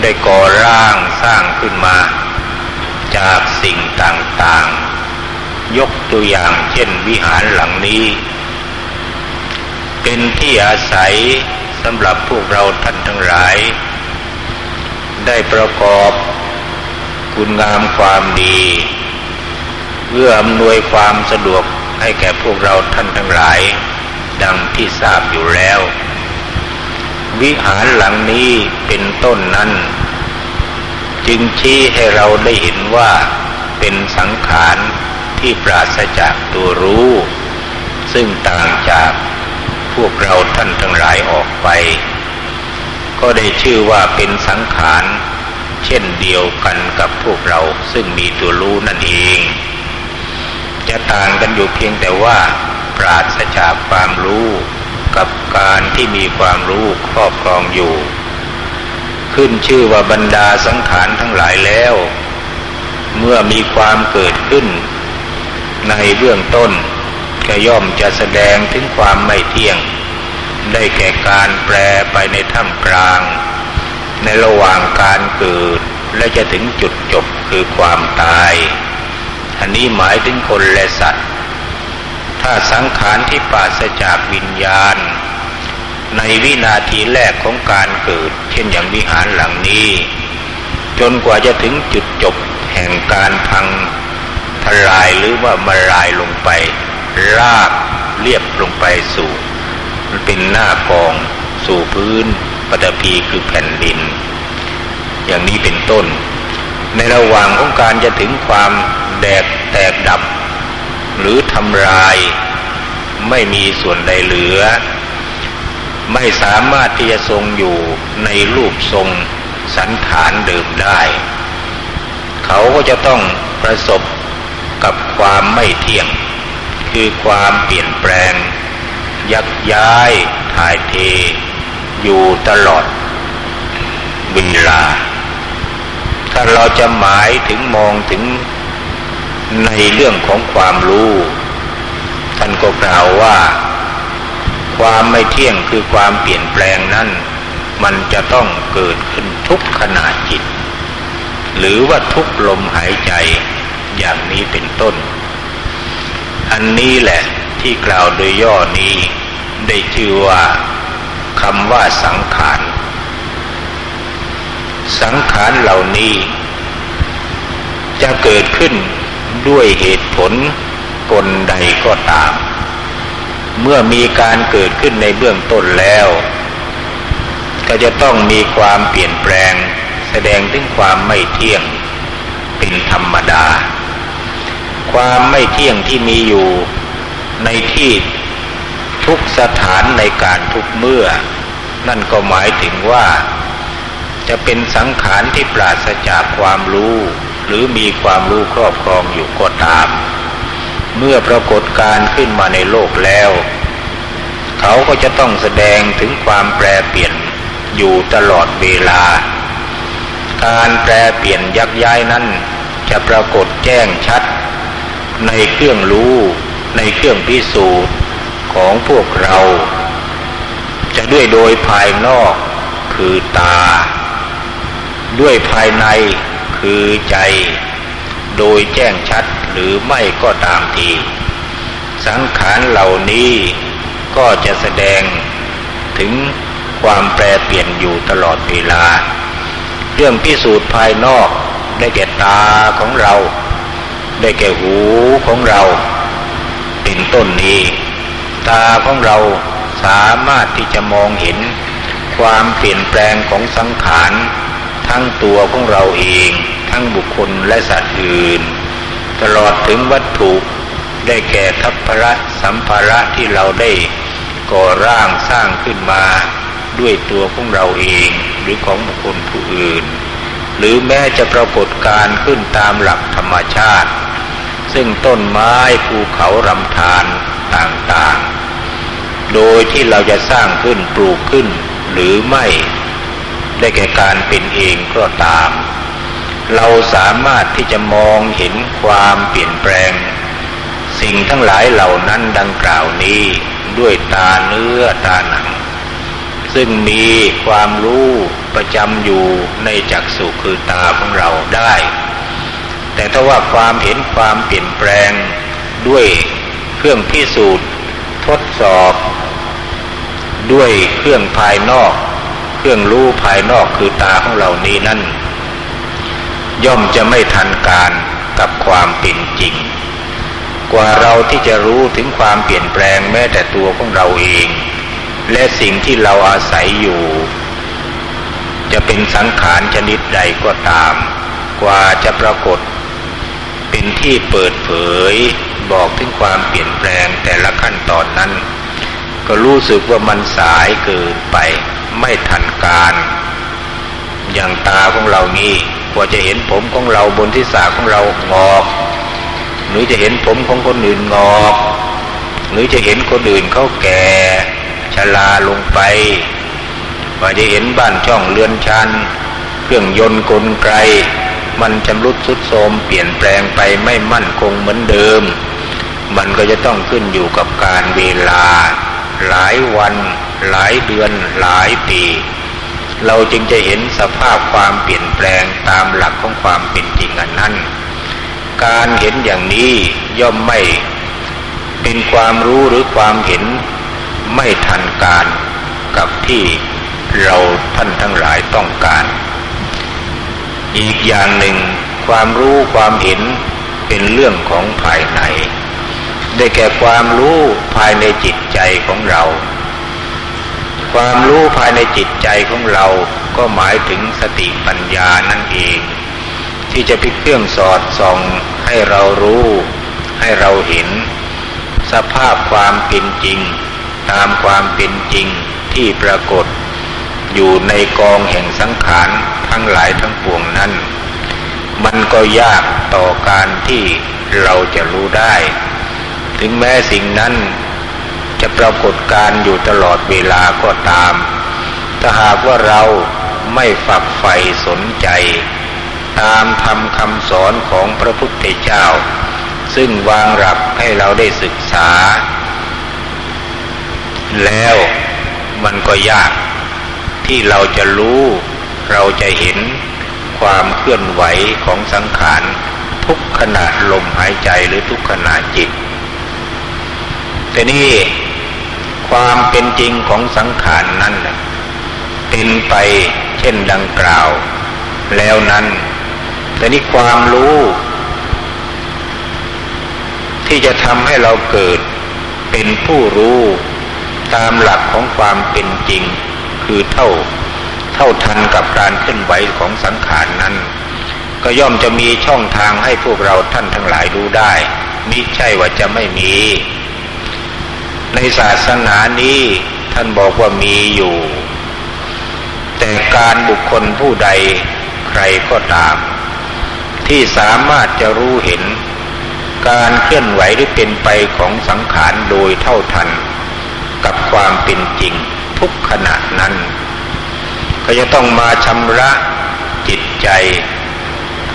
ได้ก่อร่างสร้างขึ้นมา จากสิ่งต่างๆ ยกตัวอย่างเช่นวิหารหลังนี้ เป็นที่อาศัยสำหรับพวกเราท่านทั้งหลาย ได้ประกอบคุณงามความดีเพื่ออำนวยความสะดวก ให้แก่พวกเราท่านทั้งหลาย ดังที่ทราบอยู่แล้ว วิหารหลังนี้เป็นต้นนั้น จึงชี้ให้เราได้เห็นว่าเป็นสังขารที่ปราศจากตัวรู้ ซึ่งต่างจากพวกเราท่านทั้งหลายออกไป ก็ได้ชื่อว่าเป็นสังขารเช่นเดียวกันกับพวกเราซึ่งมีตัวรู้นั่นเอง จะต่างกันอยู่เพียงแต่ว่า ปราศจากความรู้กับการที่มีความรู้ครอบครองอยู่ ขึ้นชื่อว่าบรรดาสังขารทั้งหลายแล้ว เมื่อมีความเกิดขึ้น ในเบื้องต้นก็ย่อมจะแสดงถึงความไม่เที่ยง ได้แก่การแปรไปในท่ามกลาง ในระหว่างการเกิดและจะถึงจุดจบคือความตาย อันนี้หมายถึงคนและสัตว์ ถ้าสังขารที่ปราศจากวิญญาณ ในวินาทีแรกของการเกิด เช่นอย่างวิหารหลังนี้ จนกว่าจะถึงจุดจบแห่งการพังทลายหรือว่ามาลายลงไป ราบเรียบลงไปสู่มันเป็นหน้ากองสู่พื้นปฐพีคือแผ่นดิน อย่างนี้เป็นต้น ในระหว่างของการจะถึงความแดกแตกดับ หรือทำลาย ไม่มีส่วนใดเหลือ ไม่สามารถที่จะทรงอยู่ในรูปทรงสันฐานเดิมได้ เขาก็จะต้องประสบกับความไม่เที่ยง คือความเปลี่ยนแปลง ยักย้ายถ่ายเท อยู่ตลอดเวลา ถ้าเราจะหมายถึงมองถึงในเรื่องของความรู้ ท่านก็กล่าวว่า ความไม่เที่ยงคือความเปลี่ยนแปลงนั้น มันจะต้องเกิดขึ้นทุกขณะจิต หรือว่าทุกลมหายใจอย่างนี้เป็นต้น อันนี้แหละที่กล่าวโดยย่อนี้ ได้ชื่อว่าคำว่าสังขาร สังขารเหล่านี้ จะเกิดขึ้นด้วยเหตุผลกลใดก็ตาม เมื่อมีการเกิดขึ้นในเบื้องต้นแล้ว ก็จะต้องมีความเปลี่ยนแปลง แสดงถึงความไม่เที่ยงเป็นธรรมดา ความไม่เที่ยงที่มีอยู่ในที่ทุกสถานในการทุกเมื่อ นั่นก็หมายถึงว่า จะเป็นสังขารที่ปราศจากความรู้ หรือมีความรู้ครอบครองอยู่ก็ตาม เมื่อปรากฏการขึ้นมาในโลกแล้ว เขาก็จะต้องแสดงถึงความแปรเปลี่ยนอยู่ตลอดเวลา การแปรเปลี่ยนยักย้ายนั้น จะปรากฏแจ้งชัด ในเครื่องรู้ ในเครื่องพิสูจน์ของพวกเรา จะด้วยโดยภายนอกคือตา ด้วยภายในคือใจ โดยแจ้งชัดหรือไม่ก็ตามที สังขารเหล่านี้ก็จะแสดงถึงความแปรเปลี่ยนอยู่ตลอดเวลา เรื่องพิสูจน์ภายนอกได้แก่ตาของเรา ได้แก่หูของเรา เป็นต้นนี้ ตาของเราสามารถที่จะมองเห็น ความเปลี่ยนแปลงของสังขาร ทั้งตัวของเราเอง ทั้งบุคคลและสัตว์อื่น ตลอดถึงวัตถุได้แก่ทัพพระสัมภาระที่เราได้ก่อร่างสร้างขึ้นมาด้วยตัวของเราเองหรือของบุคคลผู้อื่น หรือแม้จะปรากฏการขึ้นตามหลักธรรมชาติ ซึ่งต้นไม้ภูเขาลำธารต่างๆ โดยที่เราจะสร้างขึ้นปลูกขึ้นหรือไม่ ได้แก่การเป็นเองก็ตาม เราสามารถที่จะมองเห็นความเปลี่ยนแปลง สิ่งทั้งหลายเหล่านั้นดังกล่าวนี้ด้วยตาเนื้อตาหนัง ซึ่งมีความรู้ประจำอยู่ในจักษุคือตาของเราได้ แต่ถ้าว่าความเห็นความเปลี่ยนแปลงด้วยเครื่องพิสูจน์ทดสอบ ด้วยเครื่องภายนอก เครื่องรู้ภายนอกคือตาของเรานี้นั่น ย่อมจะไม่ทันการกับความเป็นจริง กว่าเราที่จะรู้ถึงความเปลี่ยนแปลงแม้แต่ตัวของเราเอง และสิ่งที่เราอาศัยอยู่ จะเป็นสังขารชนิดใดก็ตาม กว่าจะปรากฏ เป็นที่เปิดเผยบอกถึงความเปลี่ยนแปลงแต่ละขั้นตอนนั้น ก็รู้สึกว่ามันสายเกินไป ไม่ทันการ อย่างตาของเรานี่กว่าจะเห็นผมของเราบนที่สาของเรางอก หรือจะเห็นผมของคนอื่นงอก หรือจะเห็นคนอื่นเขาแก่ชราลงไปกว่าจะเห็นบ้านช่องเรือนชันเครื่องยนต์กลไก มันชำรุดสุดโทรมเปลี่ยนแปลงไปไม่มั่นคงเหมือนเดิม มันก็จะต้องขึ้นอยู่กับการเวลาหลายวัน หลายเดือนหลายปี เราจึงจะเห็นสภาพความเปลี่ยนแปลงตามหลักของความเป็นจริงอันนั้น การเห็นอย่างนี้ย่อมไม่เป็นความรู้หรือความเห็นไม่ทันการกับที่เราท่านทั้งหลายต้องการ อีกอย่างหนึ่งความรู้ความเห็นเป็นเรื่องของภายใน ได้แก่ความรู้ภายในจิตใจของเรา ความรู้ภายในจิตใจของเราก็หมายถึงสติปัญญานั่นเอง ที่จะเป็นเครื่องสอดส่องให้เรารู้ ให้เราเห็น สภาพความเป็นจริง ตามความเป็นจริงที่ปรากฏ อยู่ในกองแห่งสังขารทั้งหลายทั้งปวงนั้น มันก็ยากต่อการที่เราจะรู้ได้ ถึงแม้สิ่งนั้น จะปรากฏการอยู่ตลอดเวลาก็ตาม ถ้าหากว่าเราไม่ฝักใฝ่สนใจ ตามทำคำสอนของพระพุทธเจ้า ซึ่งวางหลักให้เราได้ศึกษา แล้วมันก็ยาก ที่เราจะรู้เราจะเห็นความเคลื่อนไหวของสังขารทุกขณะลมหายใจหรือทุกขณะจิตแต่นี่ ความเป็นจริงของสังขารนนั้นเป็นไปเช่นดังกล่าว แล้วนั้น แต่นี่ความรู้ ที่จะทำให้เราเกิด เป็นผู้รู้ ตามหลักของความเป็นจริง คือเท่า เท่าทันกับการเคลื่อนไหวของสังขารนนั้น ก็ย่อมจะมีช่องทางให้พวกเราท่านทั้งหลายรู้ได้มิใช่ว่าจะไม่มี ในศาสนานี้ท่านบอกว่ามีอยู่ แต่การบุคคลผู้ใดใครก็ตาม ที่สามารถจะรู้เห็น การเคลื่อนไหวหรือเป็นไปของสังขารโดยเท่าทัน กับความเป็นจริงทุกขณะนั้น ก็จะต้องมาชำระจิตใจ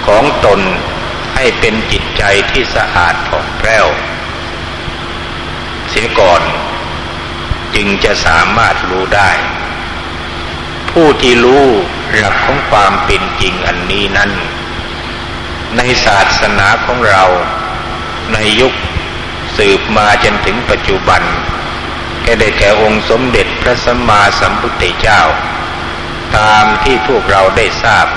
ของตนให้เป็นจิตใจที่สะอาดผ่องแผ้ว เสียก่อน จึงจะสามารถรู้ได้ ผู้ที่รู้หลักของความเป็นจริงอันนี้นั้น ในศาสนาของเรา ในยุคสืบมาจนถึงปัจจุบันก่ได้แก่องค์สมเด็จพระสัมมาสัมพุทธเจ้า ตามที่พวกเราได้ทราบ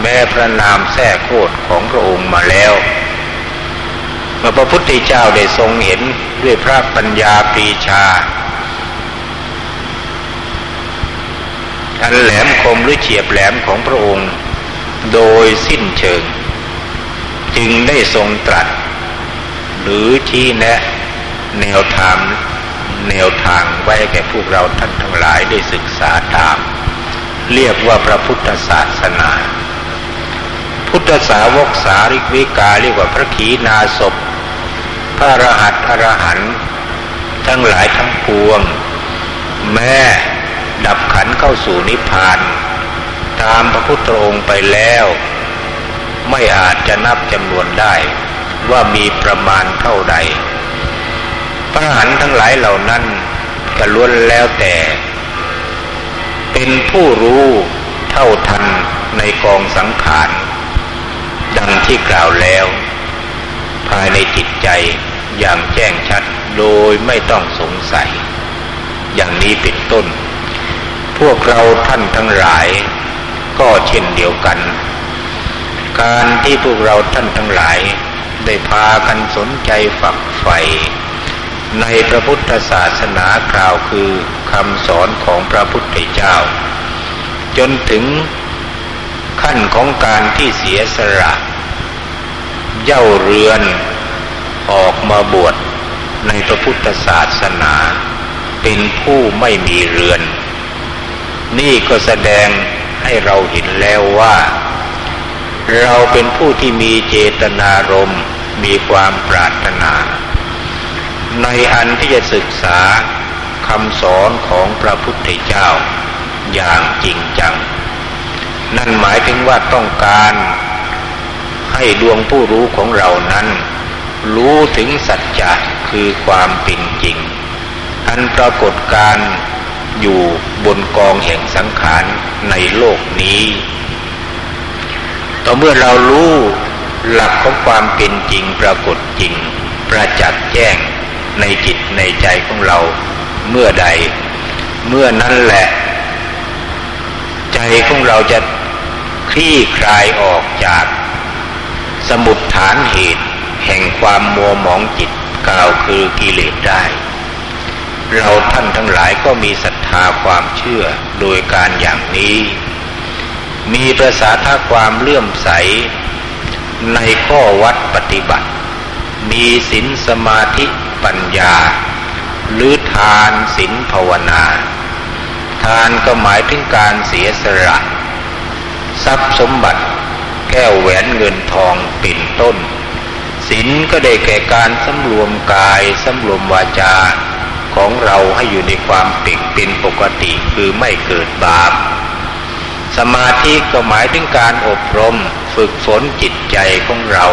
แม้พระนามแท้โคตรของพระองค์มาแล้ว พระพุทธเจ้าได้ทรงเห็นด้วยพระปัญญาปีชาอันแหลมคมหรือเฉียบแหลมของพระองค์ โดยสิ้นเชิง จึงได้ทรงตรัส หรือชี้แนะแนวทางแนวทางไว้แก่พวกเราท่านทั้งหลายได้ศึกษาตาม เรียกว่าพระพุทธศาสนา พุทธสาวกสาริกวิกาเรียกว่าพระขีณาศพ ระรหัสอรหันทั้งหลายทั้งปวง แม่ดับขันเข้าสู่นิพพาน ตามพระพุทธองค์ไปแล้ว ไม่อาจจะนับจำนวนได้ว่ามีประมาณเท่าใด พระหันทั้งหลายเหล่านั้นก็ล้วนแล้วแต่ เป็นผู้รู้เท่าทันในกองสังขาร ดังที่กล่าวแล้ว ภายในจิตใจ อย่างแจ้งชัดโดยไม่ต้องสงสัย อย่างนี้เป็นต้น พวกเราท่านทั้งหลาย ก็เช่นเดียวกัน การที่พวกเราท่านทั้งหลาย ได้พากันสนใจฝักใฝ่ในพระพุทธศาสนากล่าวคือคำสอนของพระพุทธเจ้า จนถึงขั้นของการที่เสียสละเย่าเรือน ออกมาบวชในพระพุทธศาสนา เป็นผู้ไม่มีเรือน นี่ก็แสดงให้เราเห็นแล้วว่า เราเป็นผู้ที่มีเจตนารมณ์มีความปรารถนา ในอันที่จะศึกษาคำสอนของพระพุทธเจ้าอย่างจริงจัง นั่นหมายถึงว่าต้องการให้ดวงผู้รู้ของเรานั้น รู้ถึงสัจจะคือความเป็นจริง อันปรากฏการอยู่บนกองแห่งสังขารในโลกนี้ ต่อเมื่อเรารู้หลักของความเป็นจริงปรากฏจริง ประจักษ์แจ้งในจิตในใจของเราเมื่อใด เมื่อนั้นแหละ ใจของเราจะคลี่คลายออกจากสมุดฐานเหตุ แห่งความมัวหมองจิตกล่าวคือกิเลสได้ เราท่านทั้งหลายก็มีศรัทธาความเชื่อโดยการอย่างนี้ มีประสาทความเลื่อมใส ในข้อวัดปฏิบัติ มีศีลสมาธิปัญญา หรือทานศีลภาวนา ทานก็หมายถึงการเสียสละทรัพย์สมบัติแก้วแหวนเงินทองเป็นต้น ศีลก็ได้แก่การสำรวมกายสำรวมวาจาของเราให้อยู่ในความปิดเป็นปกติคือไม่เกิดบาป สมาธิก็หมายถึงการอบรมฝึกฝนจิตใจของเรา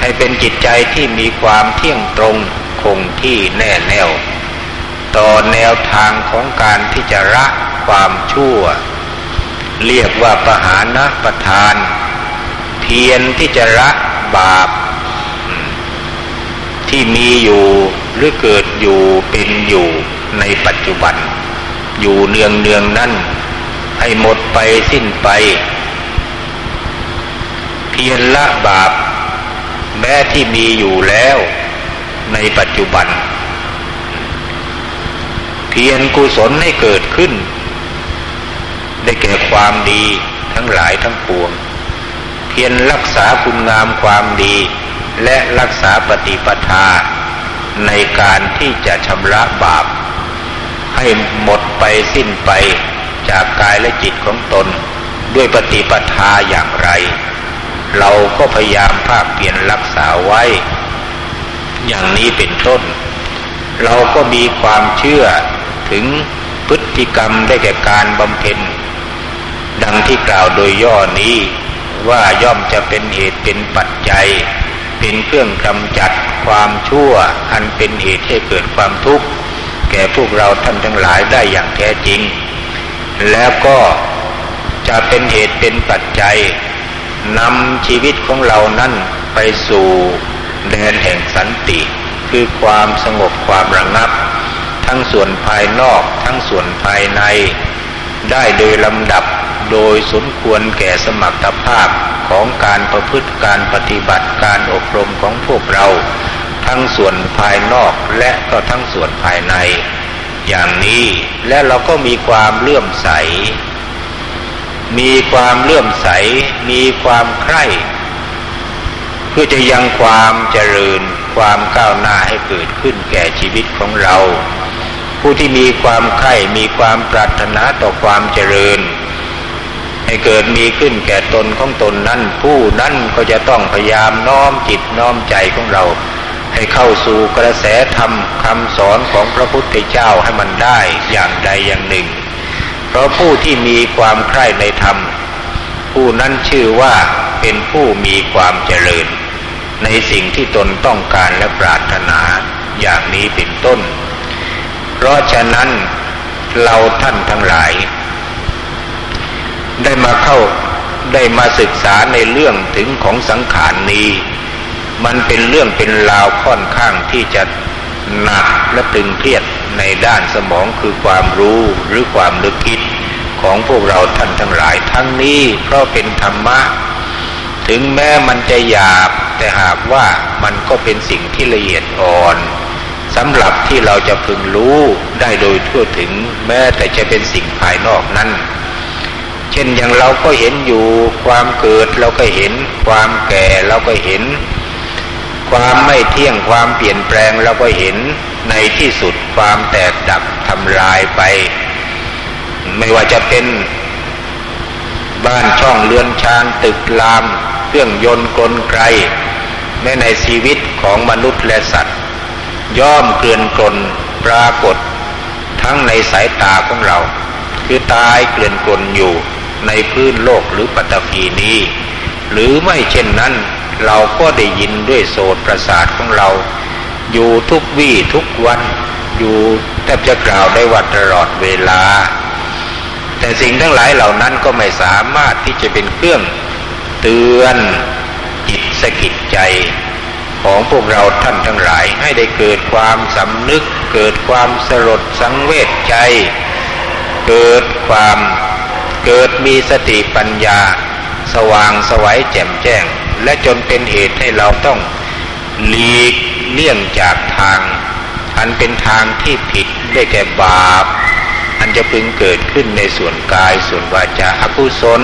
ให้เป็นจิตใจที่มีความเที่ยงตรงคงที่แน่แน่วต่อแนวทางของการที่จะละความชั่ว เรียกว่าปหานะประทาน เพียรที่จะละบาป ที่มีอยู่หรือเกิดอยู่เป็นอยู่ในปัจจุบัน อยู่เนืองเนืองนั่นให้หมดไปสิ้นไป เพียรละบาป แม้ที่มีอยู่แล้วในปัจจุบัน เพียรกุศลให้เกิดขึ้น ได้แก่ความดีทั้งหลายทั้งปวง เพียรรักษาคุณงามความดี และรักษาปฏิปทาในการที่จะชำระบาป ให้หมดไปสิ้นไปจากกายและจิตของตน ด้วยปฏิปทาอย่างไร เราก็พยายามภาคเปลี่ยนรักษาไว้ อย่างนี้เป็นต้น เราก็มีความเชื่อถึงพฤติกรรมได้แก่การบำเพ็ญ ดังที่กล่าวโดยย่อนี้ว่าย่อมจะเป็นเหตุเป็นปัจจัย เป็นเครื่องกำจัดความชั่ว อันเป็นเหตุให้เกิดความทุกข์ แก่พวกเราท่านทั้งหลายได้อย่างแท้จริง แล้วก็จะเป็นเหตุเป็นปัจจัยนำชีวิตของเรานั้นไปสู่แดนแห่งสันติ คือความสงบความระงับ ทั้งส่วนภายนอก ทั้งส่วนภายใน ได้โดยลำดับ โดยสมควรแก่สมรรถภาพของการประพฤติการปฏิบัติการอบรมของพวกเรา ทั้งส่วนภายนอกและก็ทั้งส่วนภายใน อย่างนี้และเราก็มีความเลื่อมใส มีความเลื่อมใส มีความใคร่เพื่อจะยังความเจริญความก้าวหน้าให้เกิดขึ้นแก่ชีวิตของเรา ผู้ที่มีความใคร่มีความปรารถนาต่อความเจริญ ให้เกิดมีขึ้นแก่ตนของตนนั้น ผู้นั้นก็จะต้องพยายามน้อมจิตน้อมใจของเรา ให้เข้าสู่กระแสธรรมคำสอนของพระพุทธเจ้าให้มันได้อย่างใดอย่างหนึ่ง เพราะผู้ที่มีความใคร่ในธรรม ผู้นั้นชื่อว่าเป็นผู้มีความเจริญ ในสิ่งที่ตนต้องการและปรารถนาอย่างนี้เป็นต้น เพราะฉะนั้นเราท่านทั้งหลาย ได้มาเข้าได้มาศึกษาในเรื่องถึงของสังขารนี้ มันเป็นเรื่องเป็นราวค่อนข้างที่จะหนักและตึงเครียดในด้านสมองคือความรู้หรือความนึกคิดของพวกเราท่านทั้งหลายทั้งนี้เพราะเป็นธรรมะ ถึงแม้มันจะหยาบ แต่หากว่ามันก็เป็นสิ่งที่ละเอียดอ่อนสำหรับที่เราจะพึงรู้ได้โดยทั่วถึงแม้แต่จะเป็นสิ่งภายนอกนั้น เช่นอย่างเราก็เห็นอยู่ความเกิดเราก็เห็น ความแก่เราก็เห็น ความไม่เที่ยงความเปลี่ยนแปลงเราก็เห็นในที่สุดความแตกดับทำลายไป ไม่ว่าจะเป็นบ้านช่องเรือนชานตึกราม เครื่องยนต์กลไกแม้ในชีวิตของมนุษย์และสัตว์ ย่อมเกลื่อนกลนปรากฏ ทั้งในสายตาของเรา คือตายเกลื่อนกลนอยู่ ในพื้นโลกหรือปัตภีนี้ หรือไม่เช่นนั้น เราก็ได้ยินด้วยโสตประสาทของเรา อยู่ทุกวี่ทุกวัน อยู่แทบจะกล่าวได้ว่าตลอดเวลา แต่สิ่งทั้งหลายเหล่านั้นก็ไม่สามารถที่จะเป็นเครื่องเตือนจิตสกิดใจของพวกเราท่านทั้งหลายให้ได้เกิดความสำนึก เกิดความสลดสังเวชใจ เกิดความ เกิดมีสติปัญญา สว่างสวัยแจ่มแจ้ง และจนเป็นเหตุให้เราต้องหลีกเลี่ยงจากทาง อันเป็นทางที่ผิดได้แก่บาป อันจะพึงเกิดขึ้นในส่วนกายส่วนวาจาอกุศล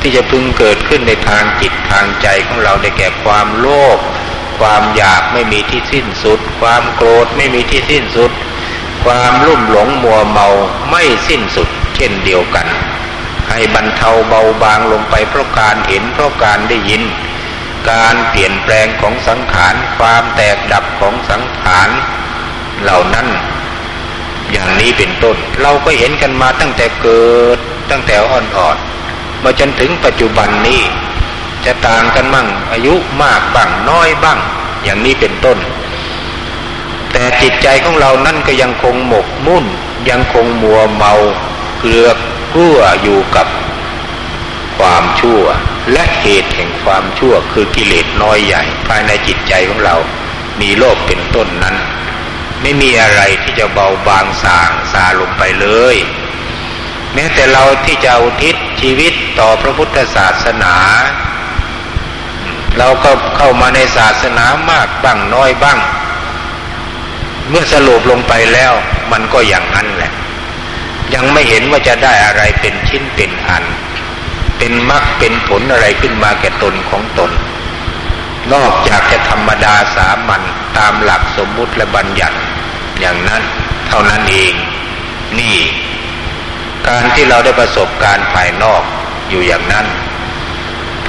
ที่จะพึงเกิดขึ้นในทางจิตทางใจของเราได้แก่ความโลภความอยากไม่มีที่สิ้นสุด ความโกรธไม่มีที่สิ้นสุด ความรุ่มหลงมัวเมาไม่สิ้นสุด เช่นเดียวกัน ให้บรรเทาเบาบางลงไปเพราะการเห็นเพราะการได้ยิน การเปลี่ยนแปลงของสังขารความแตกดับของสังขารเหล่านั้น อย่างนี้เป็นต้น เราก็เห็นกันมาตั้งแต่เกิดตั้งแต่อ่อนๆมาจนถึงปัจจุบันนี้ จะต่างกันมั่งอายุมากบ้างน้อยบ้าง อย่างนี้เป็นต้น แต่จิตใจของเรานั่นก็ยังคงหมกมุ่น ยังคงมัวเมาเกลือก กลัวอยู่กับความชั่ว และเหตุแห่งความชั่วคือกิเลสน้อยใหญ่ ภายในจิตใจของเรา มีโลภเป็นต้นนั้น ไม่มีอะไรที่จะเบาบางสางสาลงไปเลย แม้แต่เราที่จะอุทิศชีวิตต่อพระพุทธศาสนา เราก็เข้ามาในศาสนามากบ้างน้อยบ้าง เมื่อสรุปลงไปแล้วมันก็อย่างนั้นแหละ ยังไม่เห็นว่าจะได้อะไรเป็นชิ้นเป็นอัน เป็นมรรคเป็นผลอะไรขึ้นมาแก่ตนของตน นอกจากจะธรรมดาสามัญตามหลักสมมุติและบัญญัติ อย่างนั้นเท่านั้นเอง นี่ การที่เราได้ประสบการณ์ภายนอกอยู่อย่างนั้น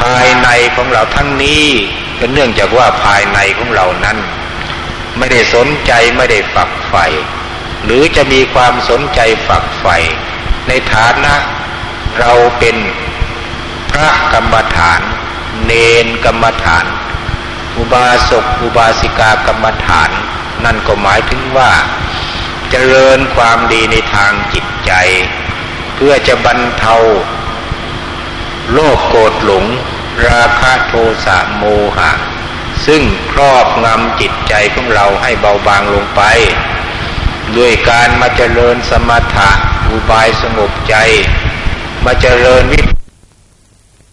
ภายในของเราทั้งนี้ก็นเนื่องจากว่าภายในของเรานั้น ไม่ได้สนใจไม่ได้ฝักใฝ่ หรือจะมีความสนใจฝักใฝ่ในฐานะเราเป็นพระกรรมฐาน เนนกรรมฐาน อุบาสกอุบาสิกากรรมฐาน นั่นก็หมายถึงว่าจเจริญความดีในทางจิตใจ เพื่อจะบรรเทา โลภโกรธหลง ราคะโทสะโมหะ ซึ่งครอบงำจิตใจของเราให้เบาบางลงไป ด้วยการมาเจริญสมถะอุบายสงบใจ มาเจริญวิ